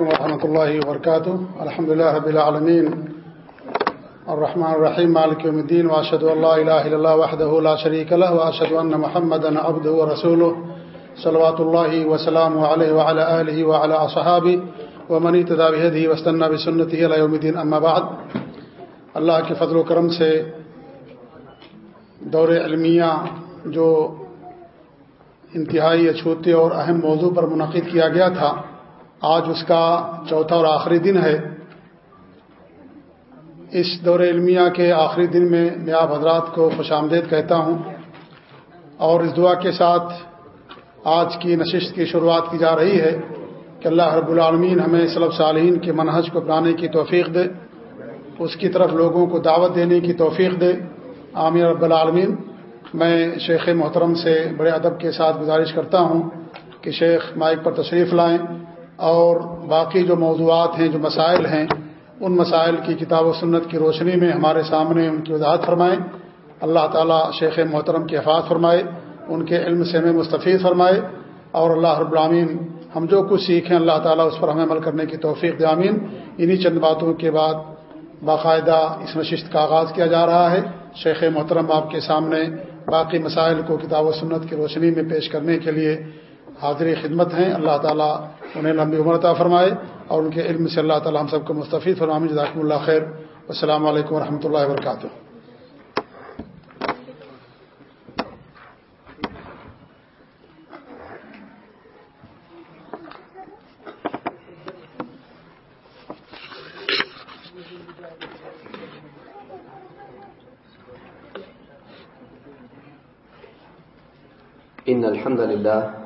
ورحمۃ اللہ وبرکاتہ الحمد لله رب العالمین الرحمن الرحیم مالک یوم الدین واشهد ان لا اله الا الله وحده لا شريك له. واشهد ان محمدا عبده ورسوله. صلوات الله وسلامه عليه وعلى اله وعلى اصحابه ومن اهتدى بهديه واستنى بسنته الى يوم الدين. اما بعد. اللہ کے فضل و کرم سے دور علمیہ جو انتہائی اچھوتے اور اہم موضوع پر منعقد کیا گیا تھا آج اس کا چوتھا اور آخری دن ہے۔ اس دور علمیہ کے آخری دن میں میں آپ حضرات کو خوش آمدید کہتا ہوں اور اس دعا کے ساتھ آج کی نشست کی شروعات کی جا رہی ہے کہ اللہ رب العالمین ہمیں صلب صالحین کے منحج کو اپنانے کی توفیق دے، اس کی طرف لوگوں کو دعوت دینے کی توفیق دے۔ عامر رب العالمین۔ میں شیخ محترم سے بڑے ادب کے ساتھ گزارش کرتا ہوں کہ شیخ مائک پر تشریف لائیں۔ اور باقی جو موضوعات ہیں، جو مسائل ہیں، ان مسائل کی کتاب و سنت کی روشنی میں ہمارے سامنے ان کی وضاحت فرمائیں۔ اللہ تعالیٰ شیخ محترم کی حفاظ فرمائے، ان کے علم سے ہمیں مستفید فرمائے۔ اور اللہ رب العامین ہم جو کچھ سیکھیں، اللہ تعالیٰ اس پر ہمیں عمل کرنے کی توفیق دامین انہی چند باتوں کے بعد باقاعدہ اس نشست کا آغاز کیا جا رہا ہے۔ شیخ محترم آپ کے سامنے باقی مسائل کو کتاب و سنت کی روشنی میں پیش کرنے کے لیے حاضری خدمت ہیں۔ اللہ تعالیٰ انہیں لمبی عمرتا فرمائے اور ان کے علم سے اللہ تعالیٰ ہم سب کو مستفید فرمام جزاکم اللہ خیر۔ السلام علیکم و رحمۃ اللہ وبرکاتہ۔ إن الحمد لله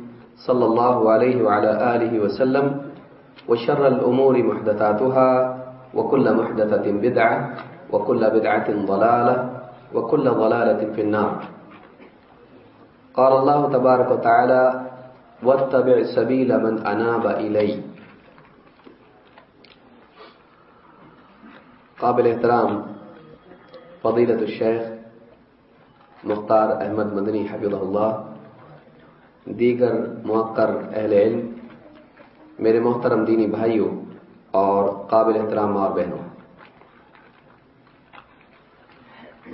صلى الله عليه وعلى آله وسلم وشر الأمور محدثاتها وكل محدثة بدعة وكل بدعة ضلالة وكل ضلالة في النار. قال الله تبارك وتعالى واتبع سبيل من أناب إلي قابل احترام فضيلة الشيخ مختار احمد مدنی حفظ اللہ دیگر موقر اہل علم، میرے محترم دینی بھائیوں اور قابل احترام اور بہنوں،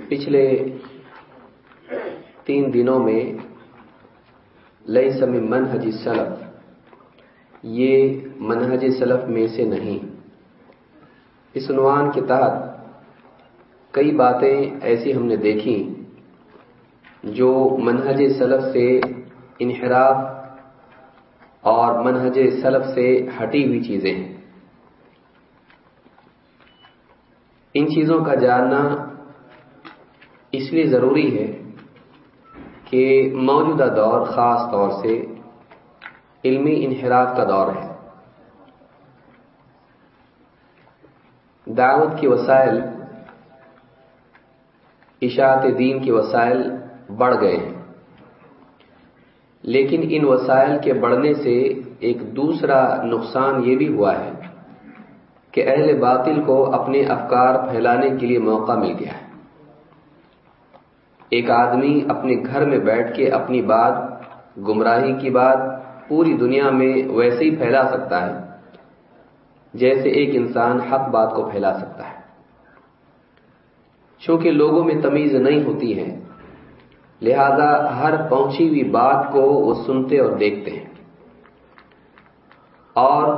پچھلے تین دنوں میں لئی سمی منہج سلف یہ منہج سلف میں سے نہیں۔ اس عنوان کے تحت کئی باتیں ایسی ہم نے دیکھی جو منہج سلف سے انحراف اور منہج سلف سے ہٹی ہوئی چیزیں ہیں۔ ان چیزوں کا جاننا اس لیے ضروری ہے کہ موجودہ دور خاص طور سے علمی انحراف کا دور ہے۔ دعوت کے وسائل، اشاعت دین کے وسائل بڑھ گئے ہیں۔ لیکن ان وسائل کے بڑھنے سے ایک دوسرا نقصان یہ بھی ہوا ہے کہ اہل باطل کو اپنے افکار پھیلانے کے لیے موقع مل گیا ہے۔ ایک آدمی اپنے گھر میں بیٹھ کے اپنی بات، گمراہی کی بات پوری دنیا میں ویسے ہی پھیلا سکتا ہے، جیسے ایک انسان حق بات کو پھیلا سکتا ہے۔ چونکہ لوگوں میں تمیز نہیں ہوتی ہے لہذا ہر پہنچی ہوئی بات کو وہ سنتے اور دیکھتے ہیں۔ اور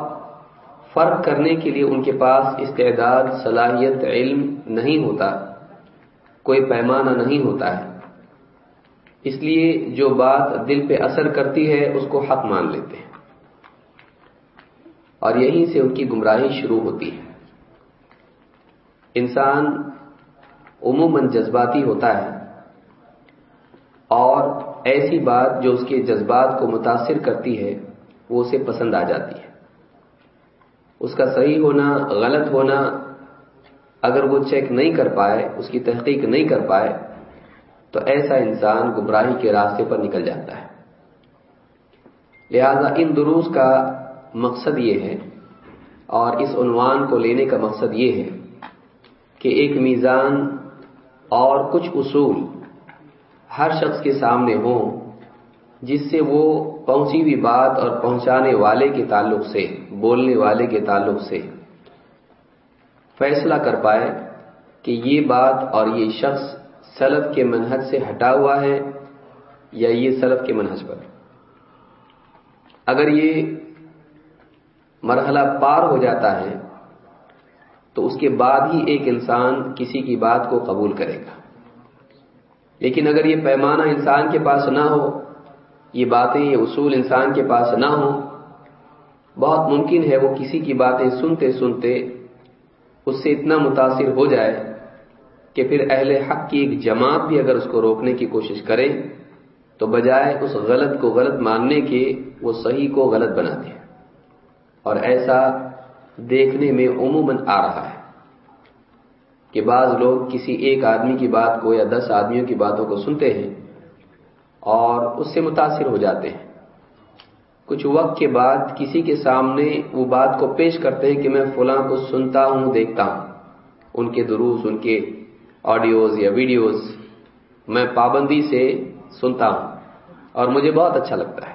فرق کرنے کے لیے ان کے پاس استعداد، صلاحیت، علم نہیں ہوتا، کوئی پیمانہ نہیں ہوتا ہے۔ اس لیے جو بات دل پہ اثر کرتی ہے، اس کو حق مان لیتے ہیں۔ اور یہیں سے ان کی گمراہی شروع ہوتی ہے۔ انسان عموماً جذباتی ہوتا ہے۔ اور ایسی بات جو اس کے جذبات کو متاثر کرتی ہے، وہ اسے پسند آ جاتی ہے۔ اس کا صحیح ہونا، غلط ہونا، اگر وہ چیک نہیں کر پائے، اس کی تحقیق نہیں کر پائے، تو ایسا انسان گمراہی کے راستے پر نکل جاتا ہے۔ لہذا ان دروس کا مقصد یہ ہے، اور اس عنوان کو لینے کا مقصد یہ ہے کہ ایک میزان اور کچھ اصول ہر شخص کے سامنے ہوں، جس سے وہ پہنچی ہوئی بات اور پہنچانے والے کے تعلق سے، بولنے والے کے تعلق سے فیصلہ کر پائے کہ یہ بات اور یہ شخص سلف کے منہج سے ہٹا ہوا ہے یا یہ سلف کے منہج پر۔ اگر یہ مرحلہ پار ہو جاتا ہے، تو اس کے بعد ہی ایک انسان کسی کی بات کو قبول کرے گا۔ لیکن اگر یہ پیمانہ انسان کے پاس نہ ہو، یہ باتیں، یہ اصول انسان کے پاس نہ ہوں بہت ممکن ہے وہ کسی کی باتیں سنتے سنتے اس سے اتنا متاثر ہو جائے کہ پھر اہل حق کی ایک جماعت بھی اگر اس کو روکنے کی کوشش کرے، تو بجائے اس غلط کو غلط ماننے کے وہ صحیح کو غلط بنا دیں اور ایسا دیکھنے میں عموماً آ رہا ہے۔ کہ بعض لوگ کسی ایک آدمی کی بات کو یا دس آدمیوں کی باتوں کو سنتے ہیں اور اس سے متاثر ہو جاتے ہیں۔ کچھ وقت کے بعد کسی کے سامنے وہ بات کو پیش کرتے ہیں کہ میں فلاں کو سنتا ہوں، دیکھتا ہوں۔ ان کے دروس، ان کے آڈیوز یا ویڈیوز میں پابندی سے سنتا ہوں اور مجھے بہت اچھا لگتا ہے۔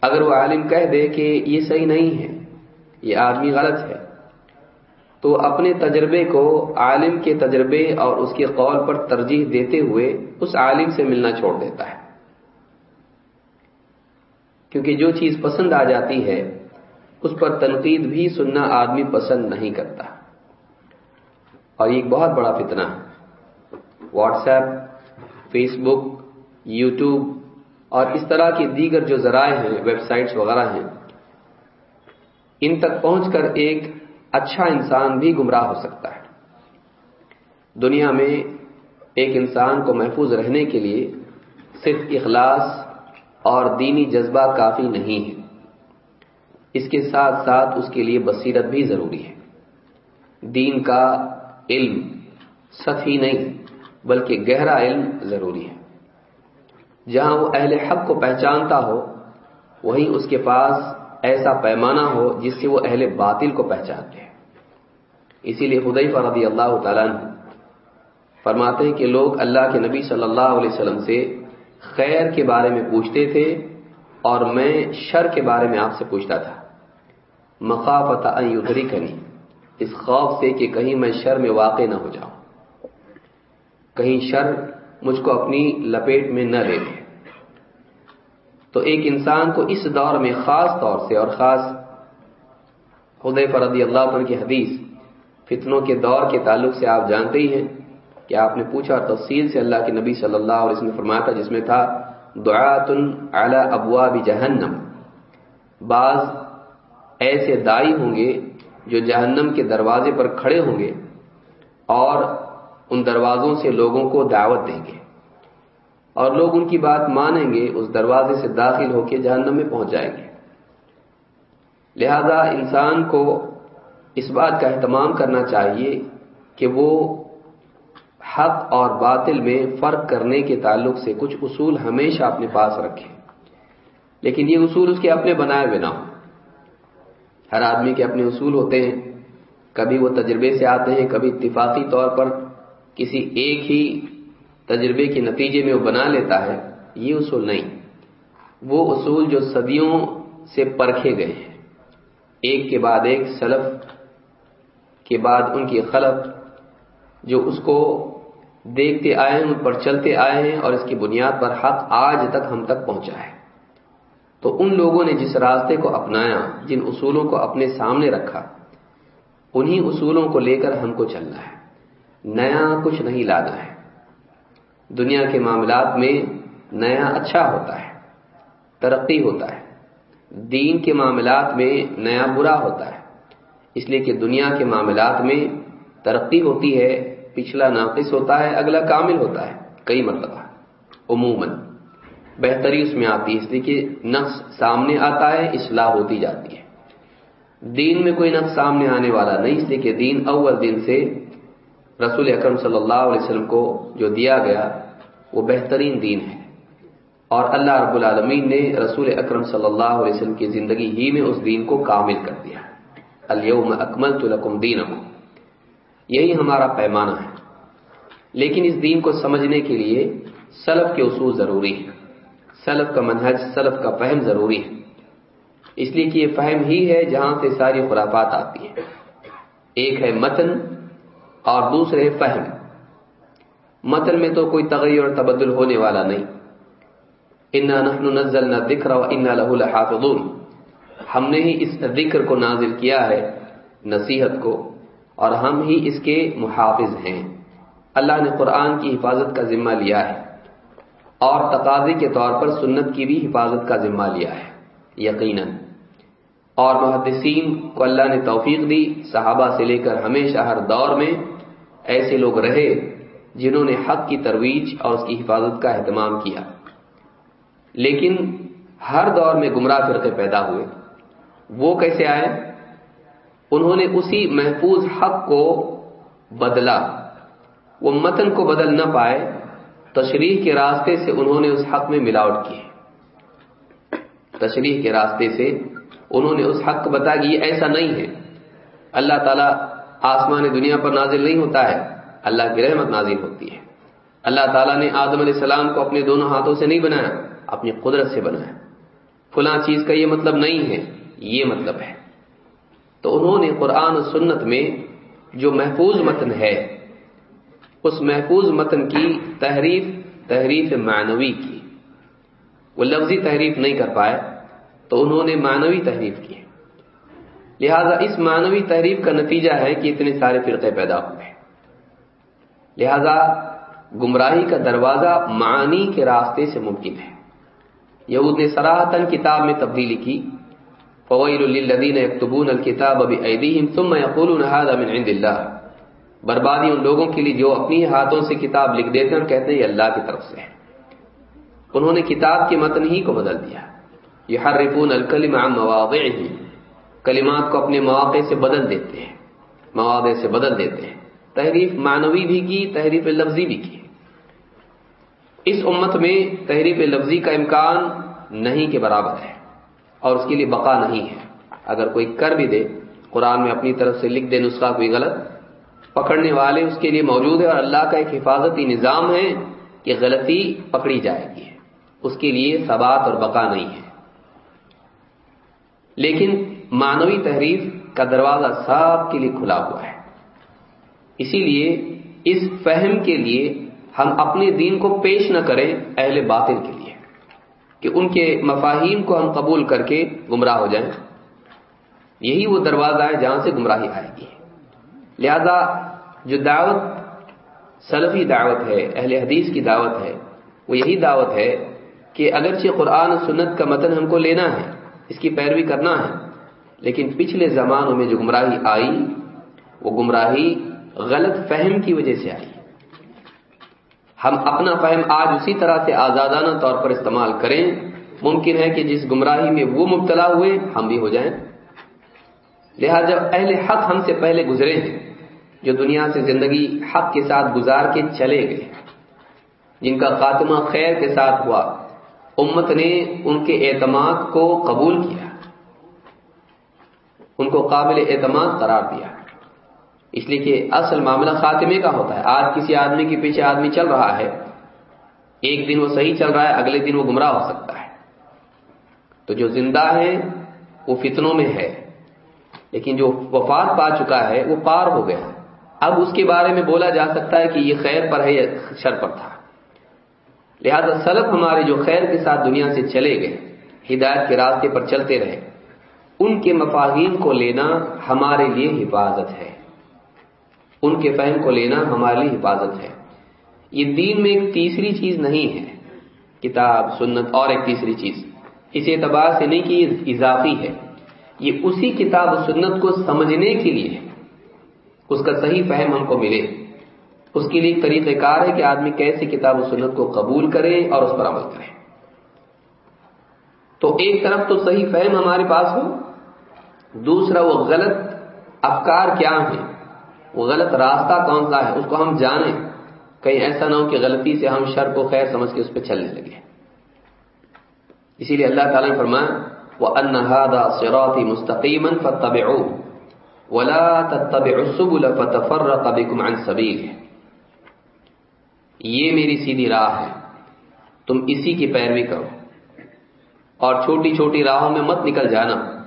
اگر وہ عالم کہہ دے کہ یہ صحیح نہیں ہے، یہ آدمی غلط ہے تو اپنے تجربے کو عالم کے تجربے اور اس کے قول پر ترجیح دیتے ہوئے اس عالم سے ملنا چھوڑ دیتا ہے۔ کیونکہ جو چیز پسند آ جاتی ہے، اس پر تنقید بھی سننا آدمی پسند نہیں کرتا۔ اور یہ ایک بہت بڑا فتنہ ہے۔ WhatsApp Facebook YouTube اور اس طرح کی دیگر جو ذرائع ہیں، ویب سائٹس وغیرہ ہیں، ان تک پہنچ کر ایک اچھا انسان بھی گمراہ ہو سکتا ہے۔ دنیا میں ایک انسان کو محفوظ رہنے کے لیے صرف اخلاص اور دینی جذبہ کافی نہیں ہے۔ اس کے ساتھ ساتھ اس کے لیے بصیرت بھی ضروری ہے۔ دین کا علم سطحی نہیں، بلکہ گہرا علم ضروری ہے۔ جہاں وہ اہل حق کو پہچانتا ہو، وہیں اس کے پاس ایسا پیمانہ ہو جس سے وہ اہل باطل کو پہچانتے ہیں۔ اسی لیے خدئی رضی اللہ تعالیٰ فرماتے ہیں کہ لوگ اللہ کے نبی صلی اللہ علیہ وسلم سے خیر کے بارے میں پوچھتے تھے اور میں شر کے بارے میں آپ سے پوچھتا تھا۔ مخافت ادھری کنی اس خوف سے کہ کہیں میں شر میں واقع نہ ہو جاؤں۔ کہیں شر مجھ کو اپنی لپیٹ میں نہ لے لے تو ایک انسان کو اس دور میں خاص طور سے اور خاص خدے رضی اللہ عنہ کی حدیث، فتنوں کے دور کے تعلق سے آپ جانتے ہی ہیں کہ آپ نے پوچھا اور تفصیل سے اللہ کے نبی صلی اللہ علیہ وسلم فرمایا تھا، جس میں تھا، دعاتن اعلی ابوا جہنم۔ بعض ایسے دائی ہوں گے جو جہنم کے دروازے پر کھڑے ہوں گے اور ان دروازوں سے لوگوں کو دعوت دیں گے۔ اور لوگ ان کی بات مانیں گے، اس دروازے سے داخل ہو کے جہنم میں پہنچ جائیں گے۔ لہذا انسان کو اس بات کا اہتمام کرنا چاہیے کہ وہ حق اور باطل میں فرق کرنے کے تعلق سے کچھ اصول ہمیشہ اپنے پاس رکھے۔ لیکن یہ اصول اس کے اپنے بنائے ہوئے نہ ہوں۔ ہر آدمی کے اپنے اصول ہوتے ہیں۔ کبھی وہ تجربے سے آتے ہیں، کبھی اتفاقی طور پر کسی ایک ہی تجربے کے نتیجے میں وہ بنا لیتا ہے، یہ اصول نہیں۔ وہ اصول جو صدیوں سے پرکھے گئے ہیں۔ ایک کے بعد ایک، سلف کے بعد ان کی خلف جو اس کو دیکھتے آئے ہیں، ان پر چلتے آئے ہیں اور اس کی بنیاد پر حق آج تک ہم تک پہنچا ہے۔ تو ان لوگوں نے جس راستے کو اپنایا، جن اصولوں کو اپنے سامنے رکھا، انہی اصولوں کو لے کر ہم کو چلنا ہے۔ نیا کچھ نہیں لانا ہے۔ دنیا کے معاملات میں نیا اچھا ہوتا ہے، ترقی ہوتا ہے۔ دین کے معاملات میں نیا برا ہوتا ہے۔ اس لیے کہ دنیا کے معاملات میں ترقی ہوتی ہے، پچھلا ناقص ہوتا ہے، اگلا کامل ہوتا ہے۔ کئی مرتبہ۔ عموماً بہتری اس میں آتی ہے، اس لیے کہ نقص سامنے آتا ہے، اصلاح ہوتی جاتی ہے۔ دین میں کوئی نقص سامنے آنے والا نہیں، اس لیے کہ دین اول دن سے رسول اکرم صلی اللہ علیہ وسلم کو جو دیا گیا، وہ بہترین دین ہے۔ اور اللہ رب العالمین نے رسول اکرم صلی اللہ علیہ وسلم کی زندگی ہی میں اس دین کو کامل کر دیا۔ الم اکمل تو دین یہی ہمارا پیمانہ ہے۔ لیکن اس دین کو سمجھنے کے لیے سلف کے اصول ضروری ہے سلف کا منہج، سلف کا فہم ضروری ہے۔ اس لیے کہ یہ فہم ہی ہے جہاں سے ساری خرافات آتی ہیں۔ ایک ہے متن اور دوسرے فہم۔ متن میں تو کوئی تغیر اور تبدل ہونے والا نہیں۔ انا نحن نزلنا ذکر و انا له لحافظون۔ ہم نے ہی اس ذکر کو نازل کیا ہے، نصیحت کو، اور ہم ہی اس کے محافظ ہیں۔ اللہ نے قرآن کی حفاظت کا ذمہ لیا ہے۔ اور تقاضی کے طور پر سنت کی بھی حفاظت کا ذمہ لیا ہے، یقیناً۔ اور محدثین کو اللہ نے توفیق دی، صحابہ سے لے کر ہمیشہ ہر دور میں ایسے لوگ رہے جنہوں نے حق کی ترویج اور اس کی حفاظت کا اہتمام کیا۔ لیکن ہر دور میں گمراہ فرقے پیدا ہوئے۔ وہ کیسے آئے؟ انہوں نے اسی محفوظ حق کو بدلا۔ وہ متن کو بدل نہ پائے۔ تشریح کے راستے سے انہوں نے اس حق میں ملاوٹ کی۔ تشریح کے راستے سے انہوں نے اس حق کو بتا کہ یہ ایسا نہیں ہے۔ اللہ تعالیٰ آسمان دنیا پر نازل نہیں ہوتا ہے، اللہ کی رحمت نازل ہوتی ہے۔ اللہ تعالیٰ نے آدم علیہ السلام کو اپنے دونوں ہاتھوں سے نہیں بنایا، اپنی قدرت سے بنایا۔ فلاں چیز کا یہ مطلب نہیں ہے، یہ مطلب ہے۔ تو انہوں نے قرآن و سنت میں جو محفوظ متن ہے، اس محفوظ متن کی تحریف تحریف معنوی کی۔ وہ لفظی تحریف نہیں کر پائے تو انہوں نے معنوی تحریف کی۔ لہذا اس معنوی تحریف کا نتیجہ ہے کہ اتنے سارے فرقے پیدا ہوئے لہذا گمراہی کا دروازہ معنی کے راستے سے ممکن ہے۔ یہود نے سراہتن کتاب میں تبدیلی کی۔ فوائل للذین یکتبون الکتاب بایدیہم ثم یقولون هذا من عند اللہ۔ بربادی ان لوگوں کے لیے جو اپنی ہاتھوں سے کتاب لکھ دیتے ہیں اور کہتے ہیں یہ اللہ کی طرف سے ہے۔ انہوں نے کتاب کے متن ہی کو بدل دیا۔ یحرفون الکلم عن مواضعه کلمات کو اپنے مواقع سے بدل دیتے ہیں مواضع سے بدل دیتے ہیں۔ تحریف معنوی بھی کی، تحریف لفظی بھی کی۔ اس امت میں تحریف لفظی کا امکان نہیں کے برابر ہے اور اس کے لیے بقا نہیں ہے۔ اگر کوئی کر بھی دے، قرآن میں اپنی طرف سے لکھ دے نسخہ کوئی غلط، پکڑنے والے اس کے لیے موجود ہے اور اللہ کا ایک حفاظتی نظام ہے کہ غلطی پکڑی جائے گی۔ اس کے لیے ثبات اور بقا نہیں ہے۔ لیکن مانوی تحریف کا دروازہ سب کے لیے کھلا ہوا ہے۔ اسی لیے اس فہم کے لیے ہم اپنے دین کو پیش نہ کریں اہل باطل کے لیے، کہ ان کے مفاہیم کو ہم قبول کر کے گمراہ ہو جائیں۔ یہی وہ دروازہ ہے جہاں سے گمراہی آئے گی۔ لہذا جو دعوت، سلفی دعوت ہے، اہل حدیث کی دعوت ہے، وہ یہی دعوت ہے کہ اگرچہ قرآن و سنت کا متن ہم کو لینا ہے، اس کی پیروی کرنا ہے لیکن پچھلے زمانوں میں جو گمراہی آئی، وہ گمراہی غلط فہم کی وجہ سے آئی۔ ہم اپنا فہم آج اسی طرح سے آزادانہ طور پر استعمال کریں۔ ممکن ہے کہ جس گمراہی میں وہ مبتلا ہوئے، ہم بھی ہو جائیں۔ لہذا اہل حق ہم سے پہلے گزرے ہیں جو دنیا سے زندگی حق کے ساتھ گزار کے چلے گئے، جن کا خاتمہ خیر کے ساتھ ہوا، امت نے ان کے اعتماد کو قبول کیا۔ ان کو قابل اعتماد قرار دیا اس لیے کہ اصل معاملہ خاتمے کا ہوتا ہے۔ آج کسی آدمی کے پیچھے آدمی چل رہا ہے۔ ایک دن وہ صحیح چل رہا ہے، اگلے دن وہ گمراہ ہو سکتا ہے۔ تو جو زندہ ہے، وہ فتنوں میں ہے۔ لیکن جو وفات پا چکا ہے، وہ پار ہو گیا۔ اب اس کے بارے میں بولا جا سکتا ہے کہ یہ خیر پر ہے یا شر پر تھا۔ لہذا سلف ہمارے جو خیر کے ساتھ دنیا سے چلے گئے، ہدایت کے راستے پر چلتے رہے۔ ان کے مفاہیم کو لینا ہمارے لیے حفاظت ہے۔ ان کے فہم کو لینا ہمارے لیے حفاظت ہے۔ یہ دین میں ایک تیسری چیز نہیں ہے۔ کتاب، سنت اور ایک تیسری چیز۔ اس اعتبار سے نہیں کہ یہ اضافی ہے۔ یہ اسی کتاب و سنت کو سمجھنے کے لیے اس کا صحیح فہم ہم کو ملے۔ اس کے لیے ایک طریقہ کار ہے کہ آدمی کیسے کتاب و سنت کو قبول کرے اور اس پر عمل کرے۔ تو ایک طرف تو صحیح فہم ہمارے پاس ہو۔ دوسرا وہ غلط افکار کیا ہیں؟ وہ غلط راستہ کون سا ہے؟ اس کو ہم جانیں۔ کہیں ایسا نہ ہو کہ غلطی سے ہم شر کو خیر سمجھ کے اس پہ چلنے لگے۔ اسی لیے اللہ تعالیٰ نے فرمایا وہ انہادا سروتی مستقیم فتب ولا تب سب فتفر بكم عن سبيل یہ میری سیدھی راہ ہے۔ تم اسی کی پیروی کرو۔ اور چھوٹی چھوٹی راہوں میں مت نکل جانا۔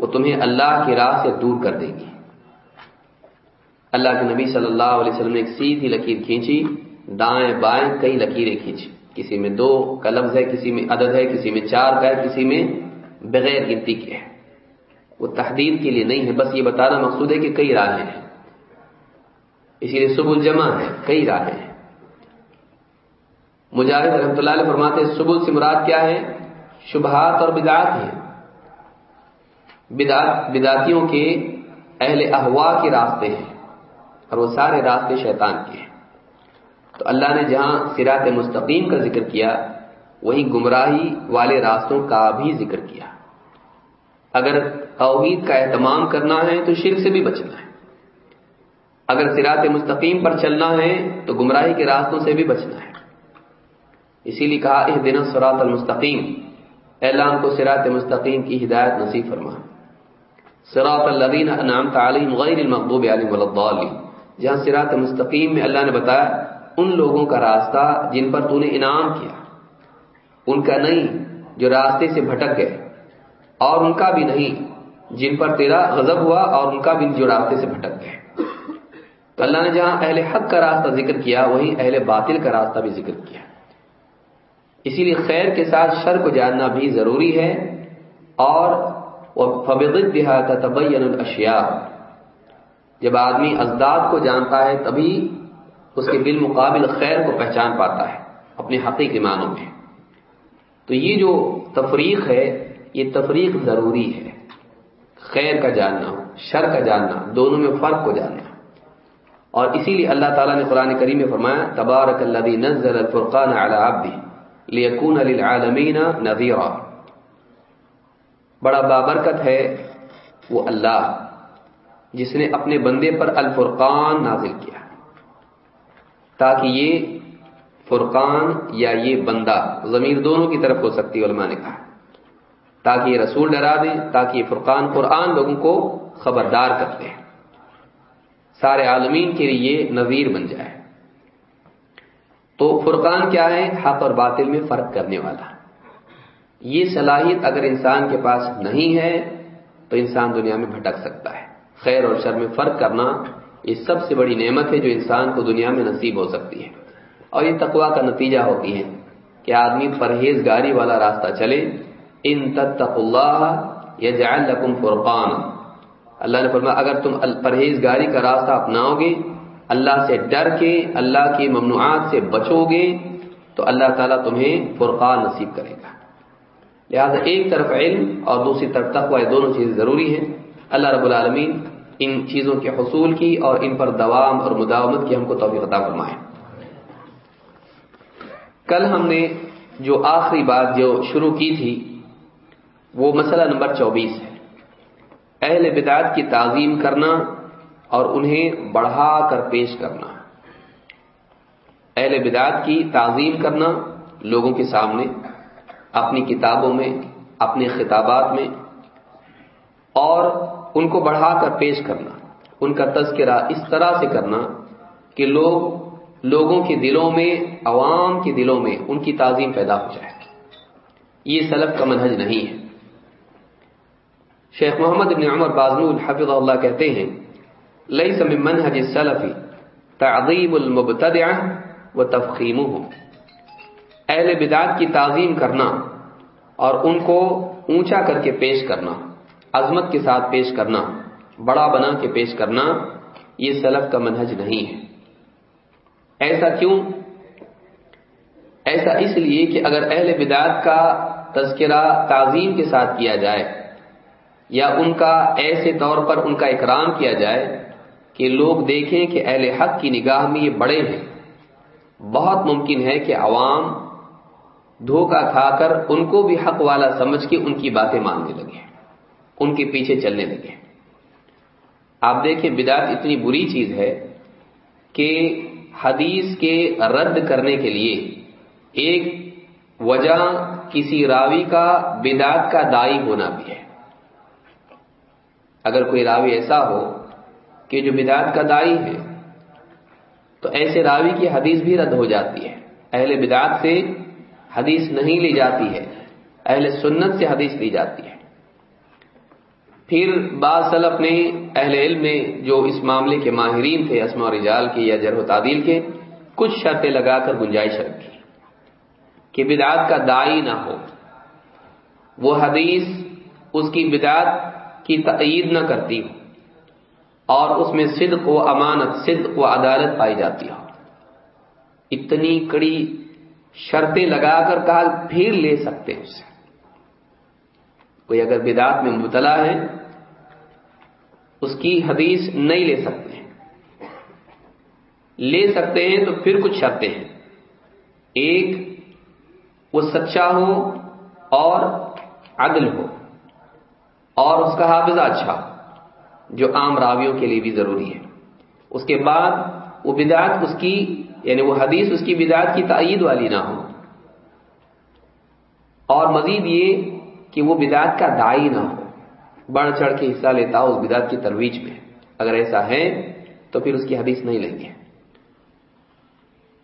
وہ تمہیں اللہ کی راہ سے دور کر دے گی اللہ کے نبی صلی اللہ علیہ وسلم نے ایک سیدھی لکیر کھینچی، دائیں بائیں کئی لکیریں کھینچی۔ کسی میں دو کا لفظ ہے، کسی میں عدد ہے، کسی میں چار کا ہے، کسی میں بغیر گنتی کے ہے۔ وہ تحدید کے لیے نہیں ہے، بس یہ بتانا مقصود ہے کہ کئی راہیں ہیں۔ اسی لیے سب الجمع ہے، کئی راہیں ہیں۔ مجاہد رحمۃ اللہ علیہ فرماتے سبل سے مراد کیا ہے؟ شبہات اور بدعات ہیں۔ بدعات بداتیوں کے اہل احوا کے راستے ہیں اور وہ سارے راستے شیطان کے ہیں۔ تو اللہ نے جہاں سرات مستقیم کا ذکر کیا، وہی گمراہی والے راستوں کا بھی ذکر کیا۔ اگر توحید کا اہتمام کرنا ہے تو شرک سے بھی بچنا ہے۔ اگر سرات مستقیم پر چلنا ہے تو گمراہی کے راستوں سے بھی بچنا ہے۔ اسی لیے کہا اس دن سرات المستقیم اعلان کو سرات مستقیم کی ہدایت نصیب فرما۔ سراط الدین انعام تعلیم غیر المقوب علیہ الضالین۔ جہاں سرات مستقیم میں اللہ نے بتایا، ان لوگوں کا راستہ جن پر تو نے انعام کیا، ان کا نہیں، جو راستے سے بھٹک گئے، اور ان کا بھی نہیں، جن پر تیرا غضب ہوا اور ان کا بھی جو راستے سے بھٹک گئے۔ تو اللہ نے جہاں اہل حق کا راستہ ذکر کیا، وہیں اہل باطل کا راستہ بھی ذکر کیا۔ اسی لیے خیر کے ساتھ شر کو جاننا بھی ضروری ہے، اور فبغ تبین الاشیاء جب آدمی ازداد کو جانتا ہے، تبھی اس کے بالمقابل خیر کو پہچان پاتا ہے اپنے حقیقی معنوں میں۔ تو یہ جو تفریق ہے، یہ تفریق ضروری ہے۔ خیر کا جاننا، شر کا جاننا، دونوں میں فرق کو جاننا۔ اور اسی لیے اللہ تعالیٰ نے قرآن کریم میں فرمایا، تبارک اللہ نزل الفرقان على عبده لیکون للعالمین نذیرا۔ بڑا بابرکت ہے وہ اللہ جس نے اپنے بندے پر الفرقان نازل کیا تاکہ یہ فرقان یا یہ بندہ ضمیر دونوں کی طرف ہو سکتی علماء نے کہا۔ تاکہ یہ رسول ڈرا دیں، تاکہ یہ فرقان قرآن لوگوں کو خبردار کر دیں سارے عالمین کے لیے یہ نظیر بن جائے۔ تو فرقان کیا ہے؟ حق اور باطل میں فرق کرنے والا۔ یہ صلاحیت اگر انسان کے پاس نہیں ہے تو انسان دنیا میں بھٹک سکتا ہے۔ خیر اور شر میں فرق کرنا یہ سب سے بڑی نعمت ہے جو انسان کو دنیا میں نصیب ہو سکتی ہے۔ اور یہ تقوا کا نتیجہ ہوتی ہے کہ آدمی پرہیز گاری والا راستہ چلے۔ ان تتق اللہ یجعل لکم فرقان اللہ نے فرمایا، اگر تم پرہیز گاری کا راستہ اپناؤ گے اللہ سے ڈر کے اللہ کی ممنوعات سے بچو گے تو اللہ تعالیٰ تمہیں فرقان نصیب کرے گا۔ لہذا ایک طرف علم اور دوسری طرف تقوی دونوں چیزیں ضروری ہیں۔ اللہ رب العالمین ان چیزوں کے حصول کی اور ان پر دوام اور مداومت کی ہم کو توفیق عطا فرمائے۔ کل ہم نے جو آخری بات جو شروع کی تھی، وہ مسئلہ نمبر چوبیس ہے۔ اہل بدعت کی تعظیم کرنا اور انہیں بڑھا کر پیش کرنا۔ اہل بدعت کی تعظیم کرنا لوگوں کے سامنے اپنی کتابوں میں، اپنے خطابات میں، اور ان کو بڑھا کر پیش کرنا، ان کا تذکرہ اس طرح سے کرنا کہ لوگ، لوگوں کے دلوں میں، عوام کے دلوں میں ان کی تعظیم پیدا ہو جائے۔ یہ سلف کا منہج نہیں ہے۔ شیخ محمد ابن عمر بازنو الحفظ اللہ کہتے ہیں لئی سم منہج سلفی تعظیم المبتدع و تفخیم اہل بدعت کی تعظیم کرنا اور ان کو اونچا کر کے پیش کرنا، عظمت کے ساتھ پیش کرنا، بڑا بنا کے پیش کرنا، یہ سلف کا منہج نہیں ہے۔ ایسا کیوں؟ ایسا اس لیے کہ اگر اہل بدعت کا تذکرہ تعظیم کے ساتھ کیا جائے یا ان کا ایسے طور پر ان کا اکرام کیا جائے کہ لوگ دیکھیں کہ اہل حق کی نگاہ میں یہ بڑے ہیں۔ بہت ممکن ہے کہ عوام دھوکہ کھا کر ان کو بھی حق والا سمجھ کے ان کی باتیں ماننے لگے ان کے پیچھے چلنے لگے آپ دیکھیں، بدعت اتنی بری چیز ہے کہ حدیث کے رد کرنے کے لیے ایک وجہ کسی راوی کا بدعت کا دائی ہونا بھی ہے۔ اگر کوئی راوی ایسا ہو کہ جو بدعت کا دائی ہے، تو ایسے راوی کی حدیث بھی رد ہو جاتی ہے۔ اہل بدعت سے حدیث نہیں لی جاتی ہے۔ اہل سنت سے حدیث لی جاتی ہے۔ پھر بعض سلف نے اہل علم میں جو اس معاملے کے ماہرین تھے اسما و رجال کے یا جرح و تعدیل کے، کچھ شرطیں لگا کر گنجائش رکھی۔ کہ بدعات کا دائی نہ ہو۔ وہ حدیث اس کی بدعات کی تعید نہ کرتی ہو۔ اور اس میں صدق و امانت، صدق و عدالت پائی جاتی ہو۔ اتنی کڑی شرطیں لگا کر کہا پھر لے سکتے ہیں اسے کوئی اگر بدعات میں مبتلا ہے، اس کی حدیث نہیں لے سکتے ہیں۔ لے سکتے ہیں تو پھر کچھ شرطیں ہیں۔ ایک، وہ سچا ہو اور عدل ہو، اور اس کا حافظہ اچھا ہو، جو عام راویوں کے لیے بھی ضروری ہے۔ اس کے بعد وہ بدعت اس کی یعنی وہ حدیث اس کی بدعت کی تعید والی نہ ہو۔ اور مزید یہ کہ وہ بدعت کا دائی نہ ہو۔ بڑھ چڑھ کے حصہ لیتا ہو اس بدعت کی ترویج میں۔ اگر ایسا ہے تو پھر اس کی حدیث نہیں لیں گے۔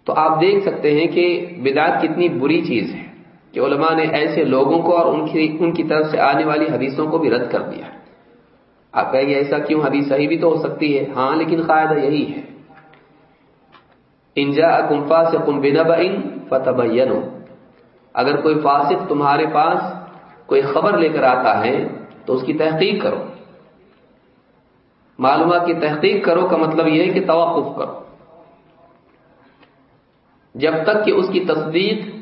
تو آپ دیکھ سکتے ہیں کہ بدعت کتنی بری چیز ہے کہ علماء نے ایسے لوگوں کو اور ان کی ان کی طرف سے آنے والی حدیثوں کو بھی رد کر دیا۔ آپ کہیں گے ایسا کیوں؟ حدیث صحیح بھی تو ہو سکتی ہے۔ ہاں لیکن قاعدہ یہی ہے۔ انجا کمفا سے کم بنا بن فتح اگر کوئی فاسق تمہارے پاس کوئی خبر لے کر آتا ہے تو اس کی تحقیق کرو۔ معلومات کی تحقیق کرو کا مطلب یہ ہے کہ توقف کرو۔ جب تک کہ اس کی تصدیق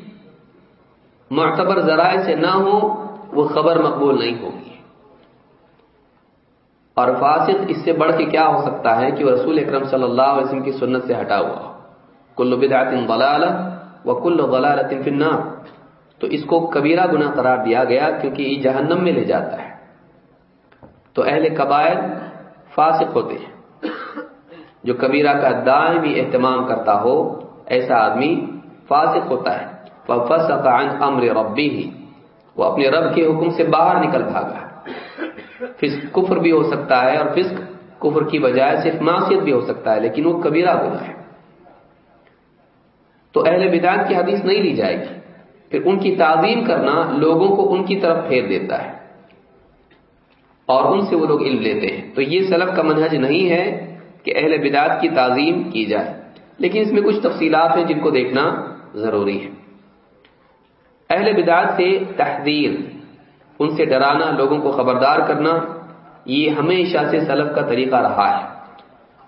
معتبر ذرائع سے نہ ہو، وہ خبر مقبول نہیں ہوگی۔ اور فاسق اس سے بڑھ کے کیا ہو سکتا ہے کہ رسول اکرم صلی اللہ علیہ وسلم کی سنت سے ہٹا ہوا کل بدعت ضلالہ و کل غلالت فی النار. تو اس کو کبیرہ گناہ قرار دیا گیا کیونکہ یہ جہنم میں لے جاتا ہے۔ تو اہل قبائل فاسق ہوتے ہیں۔ جو کبیرہ کا دائمی اہتمام کرتا ہو، ایسا آدمی فاسق ہوتا ہے۔ امر ربی ہی وہ اپنے رب کے حکم سے باہر نکل بھاگا۔ فسق کفر بھی ہو سکتا ہے اور فسق کفر کی بجائے صرف معصیت بھی ہو سکتا ہے، لیکن وہ کبیرہ گناہ ہے۔ تو اہل بدعت کی حدیث نہیں لی جائے گی۔ پھر ان کی تعظیم کرنا لوگوں کو ان کی طرف پھیر دیتا ہے۔ اور ان سے وہ لوگ علم لیتے ہیں۔ تو یہ سلف کا منہج نہیں ہے کہ اہل بدعت کی تعظیم کی جائے۔ لیکن اس میں کچھ تفصیلات ہیں جن کو دیکھنا ضروری ہے۔ اہل بدعت سے تحذیر، ان سے ڈرانا، لوگوں کو خبردار کرنا، یہ ہمیشہ سے سلف کا طریقہ رہا ہے۔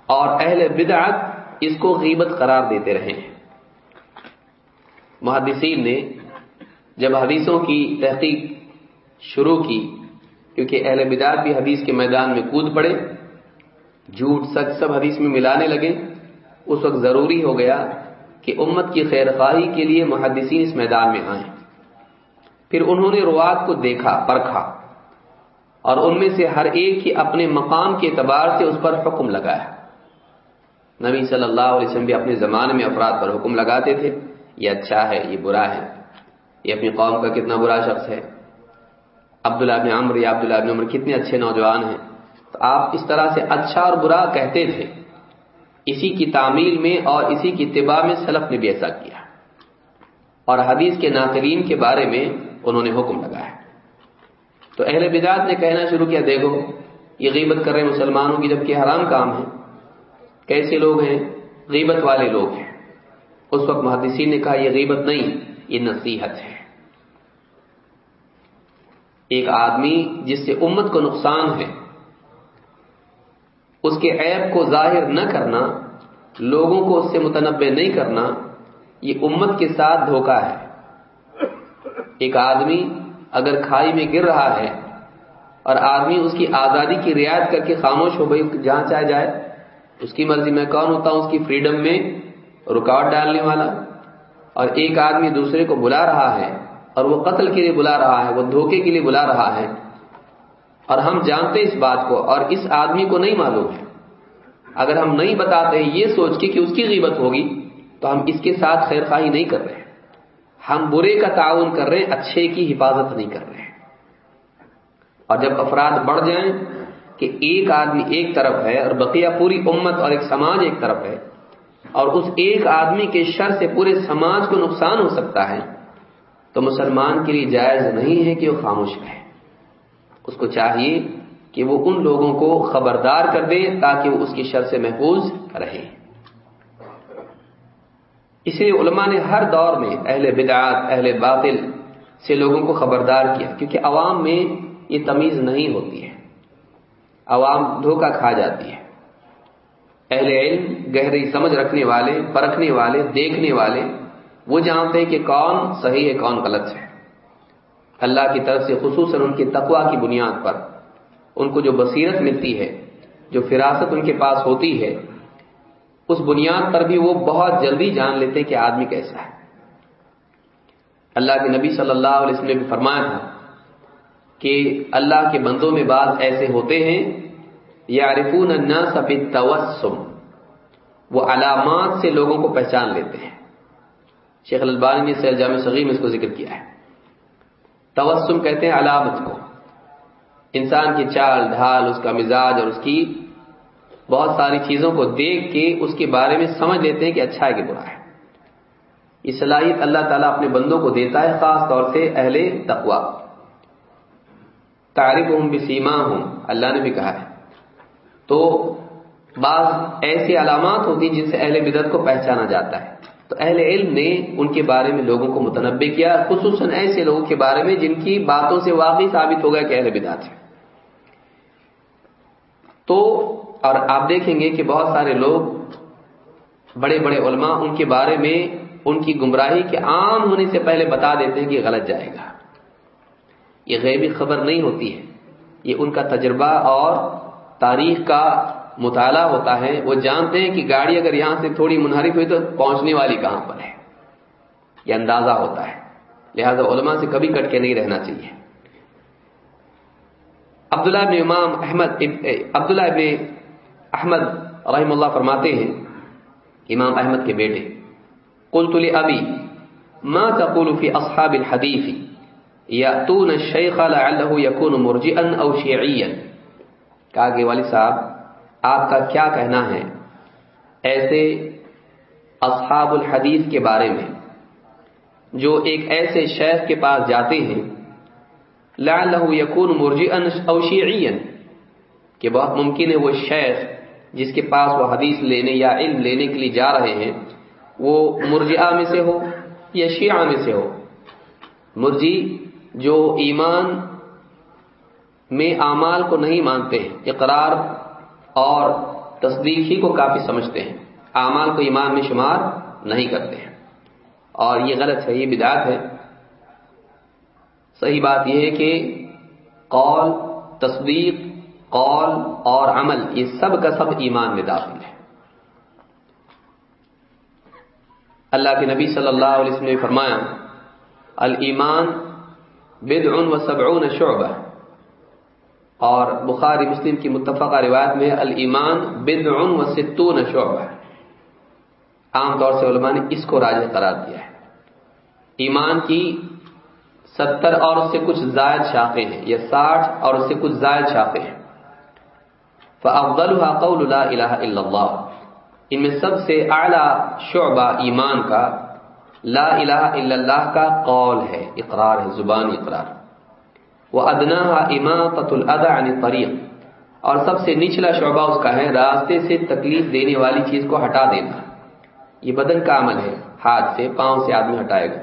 اور اہل بدعت اس کو غیبت قرار دیتے رہے ہیں۔ محدثین نے جب حدیثوں کی تحقیق شروع کی، کیونکہ اہل بدعت بھی حدیث کے میدان میں کود پڑے، جھوٹ سچ سب حدیث میں ملانے لگے، اس وقت ضروری ہو گیا کہ امت کی خیر خواہی کے لیے محدثین اس میدان میں آئیں۔ پھر انہوں نے روات کو دیکھا، پرکھا، اور ان میں سے ہر ایک ہی اپنے مقام کے اعتبار سے اس پر حکم لگایا۔ نبی صلی اللہ علیہ وسلم بھی اپنے زمانے میں افراد پر حکم لگاتے تھے۔ یہ اچھا ہے، یہ برا ہے۔ یہ اپنی قوم کا کتنا برا شخص ہے۔ عبداللہ ابن عمر یا عبداللہ ابن عمر کتنے اچھے نوجوان ہیں۔ تو آپ اس طرح سے اچھا اور برا کہتے تھے۔ اسی کی تعمیل میں اور اسی کی اتباع میں سلف نے بھی ایسا کیا۔ اور حدیث کے ناقرین کے بارے میں انہوں نے حکم لگایا۔ تو اہل بدات نے کہنا شروع کیا، دیکھو، یہ غیبت کر رہے مسلمانوں کی جبکہ حرام کام ہے۔ کیسے لوگ ہیں؟ غیبت والے لوگ ہیں۔ اس وقت محدثین نے کہا، یہ غیبت نہیں، یہ نصیحت ہے۔ ایک آدمی جس سے امت کو نقصان ہے، اس کے عیب کو ظاہر نہ کرنا، لوگوں کو اس سے متنوع نہیں کرنا، یہ امت کے ساتھ دھوکہ ہے۔ ایک آدمی اگر کھائی میں گر رہا ہے اور آدمی اس کی آزادی کی رعایت کر کے خاموش ہو گئی جہاں چاہے جائے، اس کی مرضی میں کون ہوتا ہوں، اس کی فریڈم میں رکاوٹ ڈالنے والا اور ایک آدمی دوسرے کو بلا رہا ہے اور وہ قتل کے لیے بلا رہا ہے، وہ دھوکے کے لیے بلا رہا ہے۔ اور ہم جانتے اس بات کو اور اس آدمی کو نہیں معلوم۔ ہے اگر ہم نہیں بتاتے یہ سوچ کے کہ اس کی غیبت ہوگی، تو ہم اس کے ساتھ خیر خواہی نہیں کر رہے۔ ہم برے کا تعاون کر رہے ہیں، اچھے کی حفاظت نہیں کر رہے۔ اور جب افراد بڑھ جائیں کہ ایک آدمی ایک طرف ہے اور بقیہ پوری امت اور ایک سماج ایک طرف ہے اور اس ایک آدمی کے شر سے پورے سماج کو نقصان ہو سکتا ہے، تو مسلمان کے لیے جائز نہیں ہے کہ وہ خاموش رہے۔ اس کو چاہیے کہ وہ ان لوگوں کو خبردار کر دے تاکہ وہ اس کی شر سے محفوظ رہے۔ اس لیے علماء نے ہر دور میں اہل بدعات، اہل باطل سے لوگوں کو خبردار کیا، کیونکہ عوام میں یہ تمیز نہیں ہوتی ہے۔ عوام دھوکہ کھا جاتی ہے۔ اہل علم، گہری سمجھ رکھنے والے، پرکھنے والے، دیکھنے والے، وہ جانتے کہ کون صحیح ہے، کون غلط ہے۔ اللہ کی طرف سے خصوصاً ان کی تقوا کی بنیاد پر ان کو جو بصیرت ملتی ہے، جو فراست ان کے پاس ہوتی ہے، اس بنیاد پر بھی وہ بہت جلدی جان لیتے کہ آدمی کیسا ہے۔ اللہ کے نبی صلی اللہ علیہ وسلم نے بھی فرمایا تھا کہ اللہ کے بندوں میں بعض ایسے ہوتے ہیں یا رفون توسم وہ علامات سے لوگوں کو پہچان لیتے ہیں۔ شیخ البانی نے سیل جامع صغیر میں اس کو ذکر کیا ہے۔ توسم کہتے ہیں علامت کو۔ انسان کی چال، ڈھال، اس کا مزاج اور اس کی بہت ساری چیزوں کو دیکھ کے اس کے بارے میں سمجھ لیتے ہیں کہ اچھا ہے کہ برا ہے۔ یہ صلاحیت اللہ تعالیٰ اپنے بندوں کو دیتا ہے، خاص طور سے اہل تقوا تعریف ہوں بھی سیما ہوں اللہ نے بھی کہا ہے۔ تو بعض ایسی علامات ہوتی جن سے اہل بدت کو پہچانا جاتا ہے۔ تو اہل علم نے ان کے بارے میں لوگوں کو متنوع کیا، خصوصاً ایسے لوگوں کے بارے میں جن کی باتوں سے واقعی ثابت ہو گیا کہ اہل بدات ہے تو اور آپ دیکھیں گے کہ بہت سارے لوگ بڑے بڑے علماء ان کے بارے میں ان کی گمراہی کے عام ہونے سے پہلے بتا دیتے ہیں کہ غلط جائے گا۔ یہ غیبی خبر نہیں ہوتی ہے۔ یہ ان کا تجربہ اور تاریخ کا مطالعہ ہوتا ہے، وہ جانتے ہیں کہ گاڑی اگر یہاں سے تھوڑی منحرف ہوئی تو پہنچنے والی کہاں پر ہے؟ یہ اندازہ ہوتا ہے۔ لہذا علماء سے کبھی کٹ کے نہیں رہنا چاہیے۔ عبداللہ ابن امام احمد عبداللہ ابن احمد رحم اللہ فرماتے ہیں امام احمد کے بیٹے، قلت ابھی ما تقول في اصحاب الحديث ياتون الشيخ لعله يكون مرجئا او شيعيا کہا کہ والد صاحب، آپ کا کیا کہنا ہے؟ ایسے اصحاب الحدیث کے بارے میں، جو ایک ایسے شیخ کے پاس جاتے ہیں لعلہ یکون مرجئا او شیعیا، کہ بہت ممکن ہے وہ شیخ جس کے پاس وہ حدیث لینے یا علم لینے کے لیے جا رہے ہیں، وہ مرجعہ میں سے ہو یا شیعہ میں سے ہو۔ مرجی جو ایمان میں اعمال کو نہیں مانتے ہیں اقرار اور تصدیق ہی کو کافی سمجھتے ہیں۔ اعمال کو ایمان میں شمار نہیں کرتے ہیں۔ اور یہ غلط ہے، یہ بدعت ہے۔ صحیح بات یہ ہے کہ قول، تصدیق، قول اور عمل، یہ سب کا سب ایمان میں داخل ہے۔ اللہ کے نبی صلی اللہ علیہ وسلم نے فرمایا المان بدع و سبعون شعبہ۔ اور بخاری مسلم کی متفقہ روایت میں المان بدع و ستون شعبہ عام طور سے علماء نے اس کو راج قرار دیا ہے۔ ایمان کی ستر اور اس سے کچھ زائد شاخیں ہیں، یا ساٹھ اور اس سے کچھ زائد شاخیں ہیں۔ فافضلها قول لا الہ الا اللہ ان میں سب سے اعلی شعبہ ایمان کا لا الہ الا اللہ کا قول ہے، اقرار ہے، زبان اقرار۔ وہ ادنا اماطت الادا عن طریق اور سب سے نچلا شعبہ اس کا ہے راستے سے تکلیف دینے والی چیز کو ہٹا دینا۔ یہ بدن کا عمل ہے، ہاتھ سے، پاؤں سے آدمی ہٹائے گا۔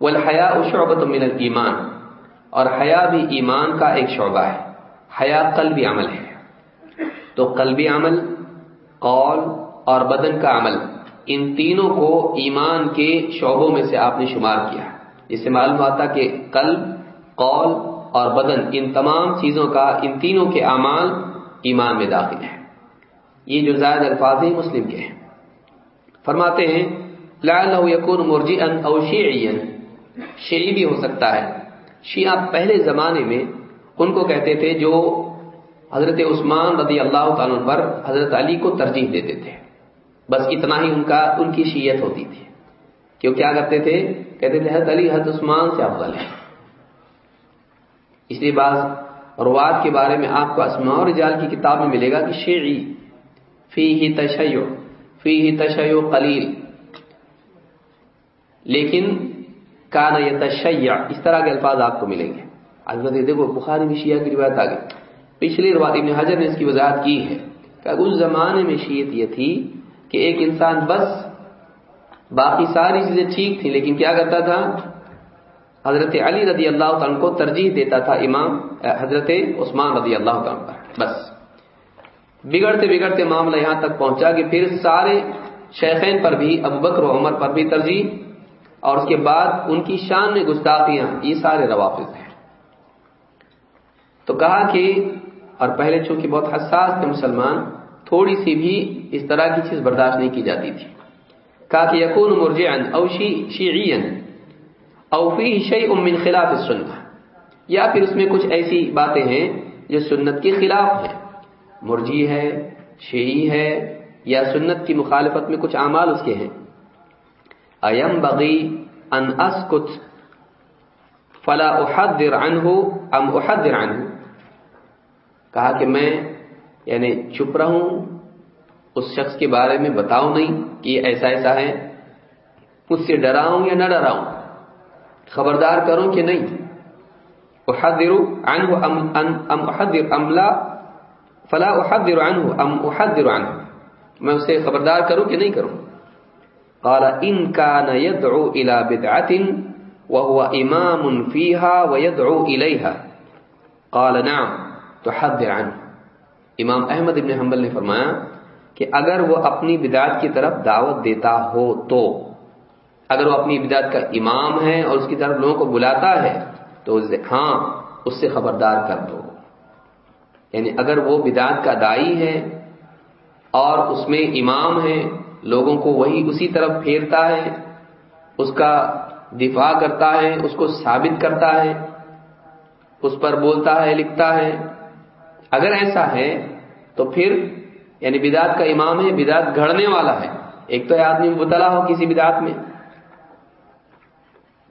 والحیاء شعبت من الایمان اور حیا بھی ایمان کا ایک شعبہ ہے۔ حیا قلبی عمل ہے۔ تو قلبی عمل، قول اور بدن کا عمل، ان تینوں کو ایمان کے شعبوں میں سے آپ نے شمار کیا۔ جس سے معلوم آتا کہ قلب قول اور بدن، ان تمام چیزوں کا، ان تینوں کے اعمال ایمان میں داخل ہے یہ جو زائد الفاظ ہیں، مسلم کے ہیں۔ فرماتے ہیں، لعلہ یکون مرجئا او شیعیا۔ شیعی بھی ہو سکتا ہے۔ شیعہ پہلے زمانے میں ان کو کہتے تھے جو حضرت عثمان رضی اللہ تعالیٰ پر حضرت علی کو ترجیح دیتے تھے۔ بس اتنا ہی ان کا، ان کی شیت ہوتی تھی۔ کیوں کیا کرتے تھے؟ کہتے تھے، حضرت علی، حضرت عثمان سے افضل ہے اس لیے بعض رواد کے بارے میں آپ کو اسما اور رجال کی کتاب میں ملے گا کہ شیعی فی ہی تشیع فی ہی تشیع قلیل۔ لیکن کانا یہ تشیع اس طرح کے الفاظ آپ کو ملیں گے۔ حضرت، دیکھو، بخاری میں شیعہ کی روایت آگے۔ پچھلی روایت ابن حجر نے اس کی وضاحت کی ہے کہ اس زمانے میں شیعت یہ تھی کہ ایک انسان بس باقی ساری چیزیں ٹھیک تھیں، لیکن کیا کرتا تھا؟ حضرت علی رضی اللہ عنہ کو ترجیح دیتا تھا امام حضرت عثمان رضی اللہ عنہ پر۔ بس۔ بگڑتے بگڑتے معاملہ یہاں تک پہنچا کہ پھر سارے شیخین پر بھی، ابو بکر و عمر پر بھی ترجیح اور اس کے بعد ان کی شان میں گستاخیاں، یہ سارے روافظ ہیں۔ تو کہا کہ، اور پہلے چونکہ بہت حساس تھے مسلمان، تھوڑی سی بھی اس طرح کی چیز برداشت نہیں کی جاتی تھی۔ کہا کہ یقون مرجعن او شیعین او فی من خلاف السنہ۔ یا پھر اس میں کچھ ایسی باتیں ہیں جو سنت کے خلاف ہیں۔ مرجی ہے، شیعی ہے، یا سنت کی مخالفت میں کچھ اعمال اس کے ہیں۔ ایم بغی ان اسکت فلا احذر عنہ ام احذر عنہ۔ کہا کہ میں یعنی چپ رہوں، اس شخص کے بارے میں بتاؤں نہیں کہ یہ ایسا ایسا ہے، مجھ سے ڈراؤں یا نہ ڈراؤں۔ خبردار کروں کہ نہیں. احذر عنہ ام ام احذر ام لا فلا احذر عنہ ام احذر عنہ. میں اسے خبردار کروں کہ نہیں کروں. قال ان كان يدعو الى بدعه وهو امام فيها ويدعو اليها قال نعم، تحذر عنه امام احمد ابن حنبل نے فرمایا کہ اگر وہ اپنی بدعت کی طرف دعوت دیتا ہو تو اگر وہ اپنی بدعت کا امام ہے اور اس کی طرف لوگوں کو بلاتا ہے، تو ہاں اس سے خبردار کر دو۔ یعنی اگر وہ بدعت کا دائی ہے اور اس میں امام ہے، لوگوں کو وہی اسی طرف پھیرتا ہے، اس کا دفاع کرتا ہے، اس کو ثابت کرتا ہے، اس پر بولتا ہے، لکھتا ہے۔ اگر ایسا ہے، تو پھر یعنی بدعت کا امام ہے، بدعت گھڑنے والا ہے۔ ایک تو آدمی مبتلا ہو کسی بدعت میں۔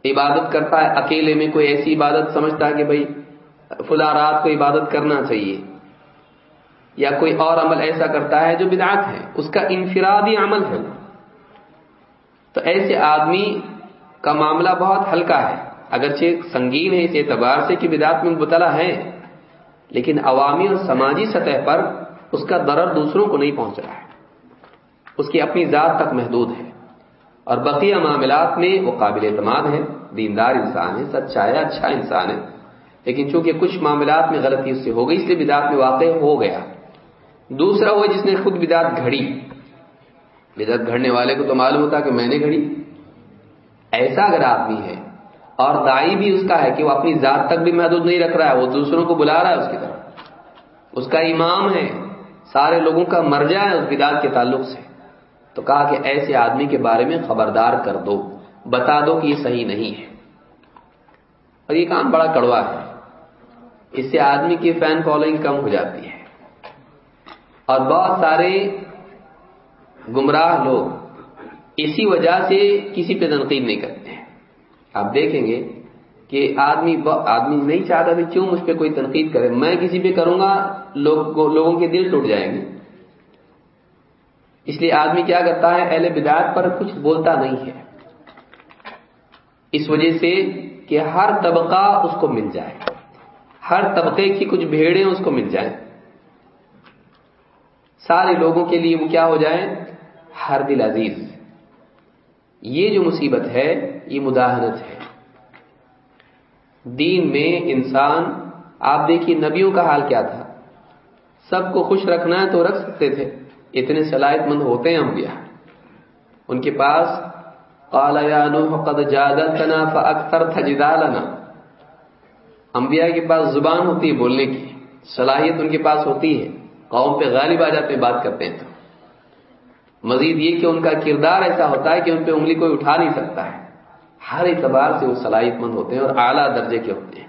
عبادت کرتا ہے، اکیلے میں کوئی ایسی عبادت سمجھتا ہے کہ بھائی فلا رات کو عبادت کرنا چاہیے۔ یا کوئی اور عمل ایسا کرتا ہے جو بدعت ہے، اس کا انفرادی عمل ہے۔ تو ایسے آدمی کا معاملہ بہت ہلکا ہے۔ اگرچہ سنگین ہے اس اعتبار سے کہ بدعت میں مبتلا ہے، لیکن عوامی اور سماجی سطح پر اس کا درر دوسروں کو نہیں پہنچ رہا ہے۔ اس کی اپنی ذات تک محدود ہے۔ اور بقیہ معاملات میں وہ قابل اعتماد ہے دیندار انسان ہے سچا ہے اچھا انسان ہے۔ لیکن چونکہ کچھ معاملات میں غلطی اس سے ہو گئی، اس لیے بدعت میں واقع ہو گیا۔ دوسرا وہ جس نے خود بدعت گھڑی۔ بدعت گھڑنے والے کو تو معلوم ہوتا کہ میں نے گھڑی۔ ایسا اگر آدمی ہے اور دائی بھی اس کا ہے کہ وہ اپنی ذات تک بھی محدود نہیں رکھ رہا ہے، وہ دوسروں کو بلا رہا ہے اس کی طرف۔ اس کا امام ہے، سارے لوگوں کا مرجع ہے اس بدعت کے تعلق سے۔ تو کہا کہ ایسے آدمی کے بارے میں خبردار کر دو، بتا دو کہ یہ صحیح نہیں ہے۔ اور یہ کام بڑا کڑوا ہے۔ اس سے آدمی کی فین فالوئنگ کم ہو جاتی ہے۔ اور بہت سارے گمراہ لوگ اسی وجہ سے کسی پہ تنقید نہیں کرتے ہیں۔ آپ دیکھیں گے کہ آدمی آدمی نہیں چاہتا کہ کیوں مجھ پہ کوئی تنقید کرے، میں کسی پہ کروں گا، لوگ لوگوں کے دل ٹوٹ جائیں گے۔ اس لیے آدمی کیا کرتا ہے؟ اہل بدایت پر کچھ بولتا نہیں ہے۔ اس وجہ سے کہ ہر طبقہ اس کو مل جائے۔ ہر طبقے کی کچھ بھیڑیں اس کو مل جائیں۔ سارے لوگوں کے لیے وہ کیا ہو جائے؟ ہر دل عزیز۔ یہ جو مصیبت ہے، یہ مداحنت ہے۔ دین میں انسان، آپ دیکھیے نبیوں کا حال کیا تھا۔ سب کو خوش رکھنا ہے تو رکھ سکتے تھے۔ اتنے صلاحیت مند ہوتے ہیں انبیاء۔ ان کے پاس قال یا نوح قد جادلتنا فاکثرت جدالنا۔ انبیاء کے پاس زبان ہوتی ہے بولنے کی، صلاحیت ان کے پاس ہوتی ہے۔ قوم پہ غالب آ جاتے ہیں، بات کرتے ہیں تو۔ مزید یہ کہ ان کا کردار ایسا ہوتا ہے کہ ان پہ انگلی کوئی اٹھا نہیں سکتا ہے۔ ہر اعتبار سے وہ صلاحیت مند ہوتے ہیں اور اعلیٰ درجے کے ہوتے ہیں۔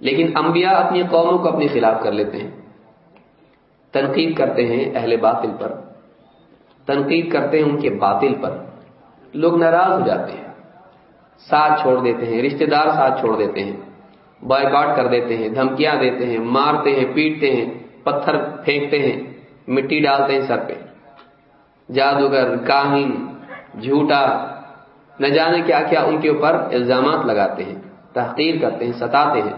لیکن انبیاء اپنی قوموں کو اپنے خلاف کر لیتے ہیں۔ تنقید کرتے ہیں اہل باطل پر، تنقید کرتے ہیں ان کے باطل پر۔ لوگ ناراض ہو جاتے ہیں، ساتھ چھوڑ دیتے ہیں، رشتہ دار ساتھ چھوڑ دیتے ہیں بائے کاٹ کر دیتے ہیں، دھمکیاں دیتے ہیں، مارتے ہیں، پیٹتے ہیں، پتھر پھینکتے ہیں، مٹی ڈالتے ہیں سر پہ۔ جادوگر، کاہن، جھوٹا، نہ جانے کیا کیا ان کے اوپر الزامات لگاتے ہیں، تحقیر کرتے ہیں، ستاتے ہیں۔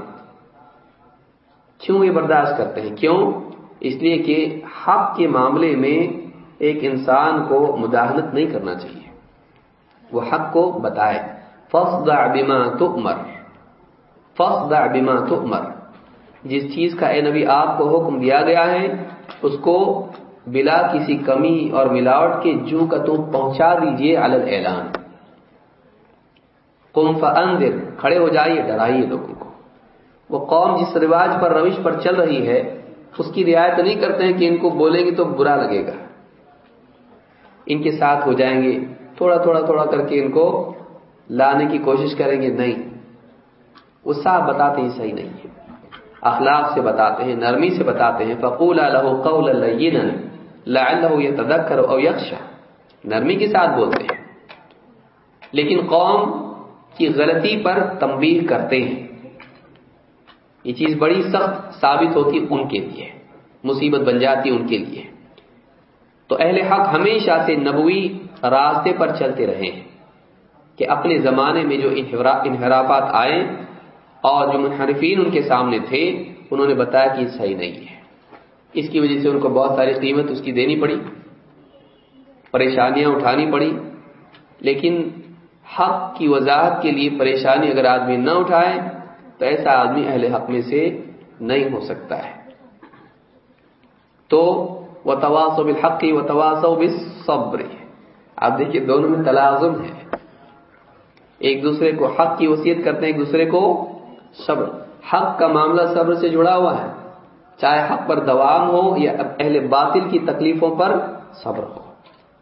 کیوں یہ برداشت کرتے ہیں؟ کیوں؟ اس لیے کہ حق کے معاملے میں ایک انسان کو مداحنت نہیں کرنا چاہیے۔ وہ حق کو بتائے۔ فصدع بما تؤمر۔ فصدع بما تؤمر۔ جس چیز کا اے نبی آپ کو حکم دیا گیا ہے، اس کو بلا کسی کمی اور ملاوٹ کے جو کا تم پہنچا دیجیے علل اعلان قم فانذر کھڑے ہو جائیے، ڈرائیے لوگوں کو۔ وہ قوم جس رواج پر روش پر چل رہی ہے اس کی رعایت نہیں کرتے ہیں کہ ان کو بولیں گے تو برا لگے گا۔ ان کے ساتھ ہو جائیں گے۔ تھوڑا تھوڑا تھوڑا کر کے ان کو لانے کی کوشش کریں گے۔ نہیں۔ وہ صاحب بتاتے ہیں، صحیح نہیں ہے۔ اخلاق سے بتاتے ہیں، نرمی سے بتاتے ہیں۔ فقول قول او يخشى نرمی کے ساتھ بولتے ہیں۔ لیکن قوم کی غلطی پر تنبیہ کرتے ہیں۔ یہ چیز بڑی سخت ثابت ہوتی ان کے لیے، مصیبت بن جاتی ان کے لیے۔ تو اہل حق ہمیشہ سے نبوی راستے پر چلتے رہے ہیں کہ اپنے زمانے میں جو انحرافات آئے اور جو منحرفین ان کے سامنے تھے، انہوں نے بتایا کہ یہ صحیح نہیں ہے۔ اس کی وجہ سے ان کو بہت ساری قیمت اس کی دینی پڑی، پریشانیاں اٹھانی پڑی۔ لیکن حق کی وضاحت کے لیے پریشانی اگر آدمی نہ اٹھائے تو ایسا آدمی اہل حق میں سے نہیں ہو سکتا ہے۔ تو وہ تواس و بالحقی و تواس و صبر آپ دیکھیے دونوں میں تلازم ہے۔ ایک دوسرے کو حق کی وصیت کرتے ہیں، ایک دوسرے کو صبر۔ حق کا معاملہ صبر سے جڑا ہوا ہے۔ چاہے حق پر دوام ہو یا اہل باطل کی تکلیفوں پر صبر ہو۔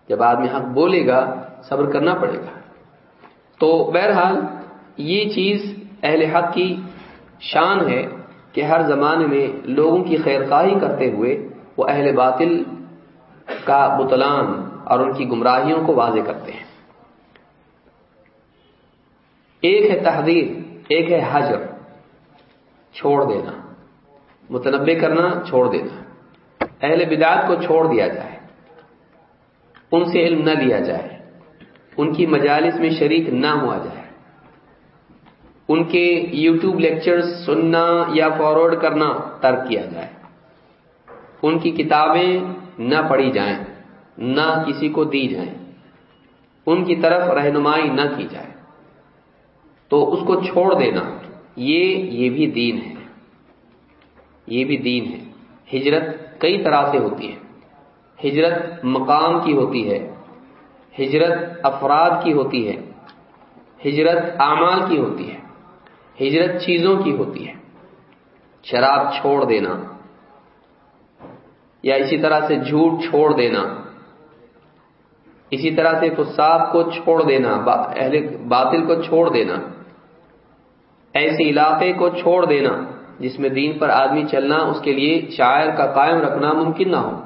جب آدمی حق بولے گا، صبر کرنا پڑے گا۔ تو بہرحال یہ چیز اہل حق کی شان ہے کہ ہر زمانے میں لوگوں کی خیر خواہی کرتے ہوئے وہ اہل باطل کا بتلان اور ان کی گمراہیوں کو واضح کرتے ہیں۔ ایک ہے تحریر ایک ہے حجر، چھوڑ دینا۔ متنبع کرنا، چھوڑ دینا۔ اہل بدعات کو چھوڑ دیا جائے۔ ان سے علم نہ لیا جائے۔ ان کی مجالس میں شریک نہ ہوا جائے۔ ان کے یوٹیوب لیکچر سننا یا فارورڈ کرنا ترک کیا جائے۔ ان کی کتابیں نہ پڑھی جائیں، نہ کسی کو دی جائیں۔ ان کی طرف رہنمائی نہ کی جائے۔ تو اس کو چھوڑ دینا، یہ یہ بھی دین ہے۔ یہ بھی دین ہے۔ ہجرت کئی طرح سے ہوتی ہے۔ ہجرت مقام کی ہوتی ہے۔ ہجرت افراد کی ہوتی ہے۔ ہجرت اعمال کی ہوتی ہے۔ ہجرت چیزوں کی ہوتی ہے۔ شراب چھوڑ دینا یا اسی طرح سے جھوٹ چھوڑ دینا، اسی طرح سے فساد کو چھوڑ دینا اہل باطل کو چھوڑ دینا، ایسے علاقے کو چھوڑ دینا جس میں دین پر آدمی چلنا اس کے لیے شاعر کا قائم رکھنا ممکن نہ ہو۔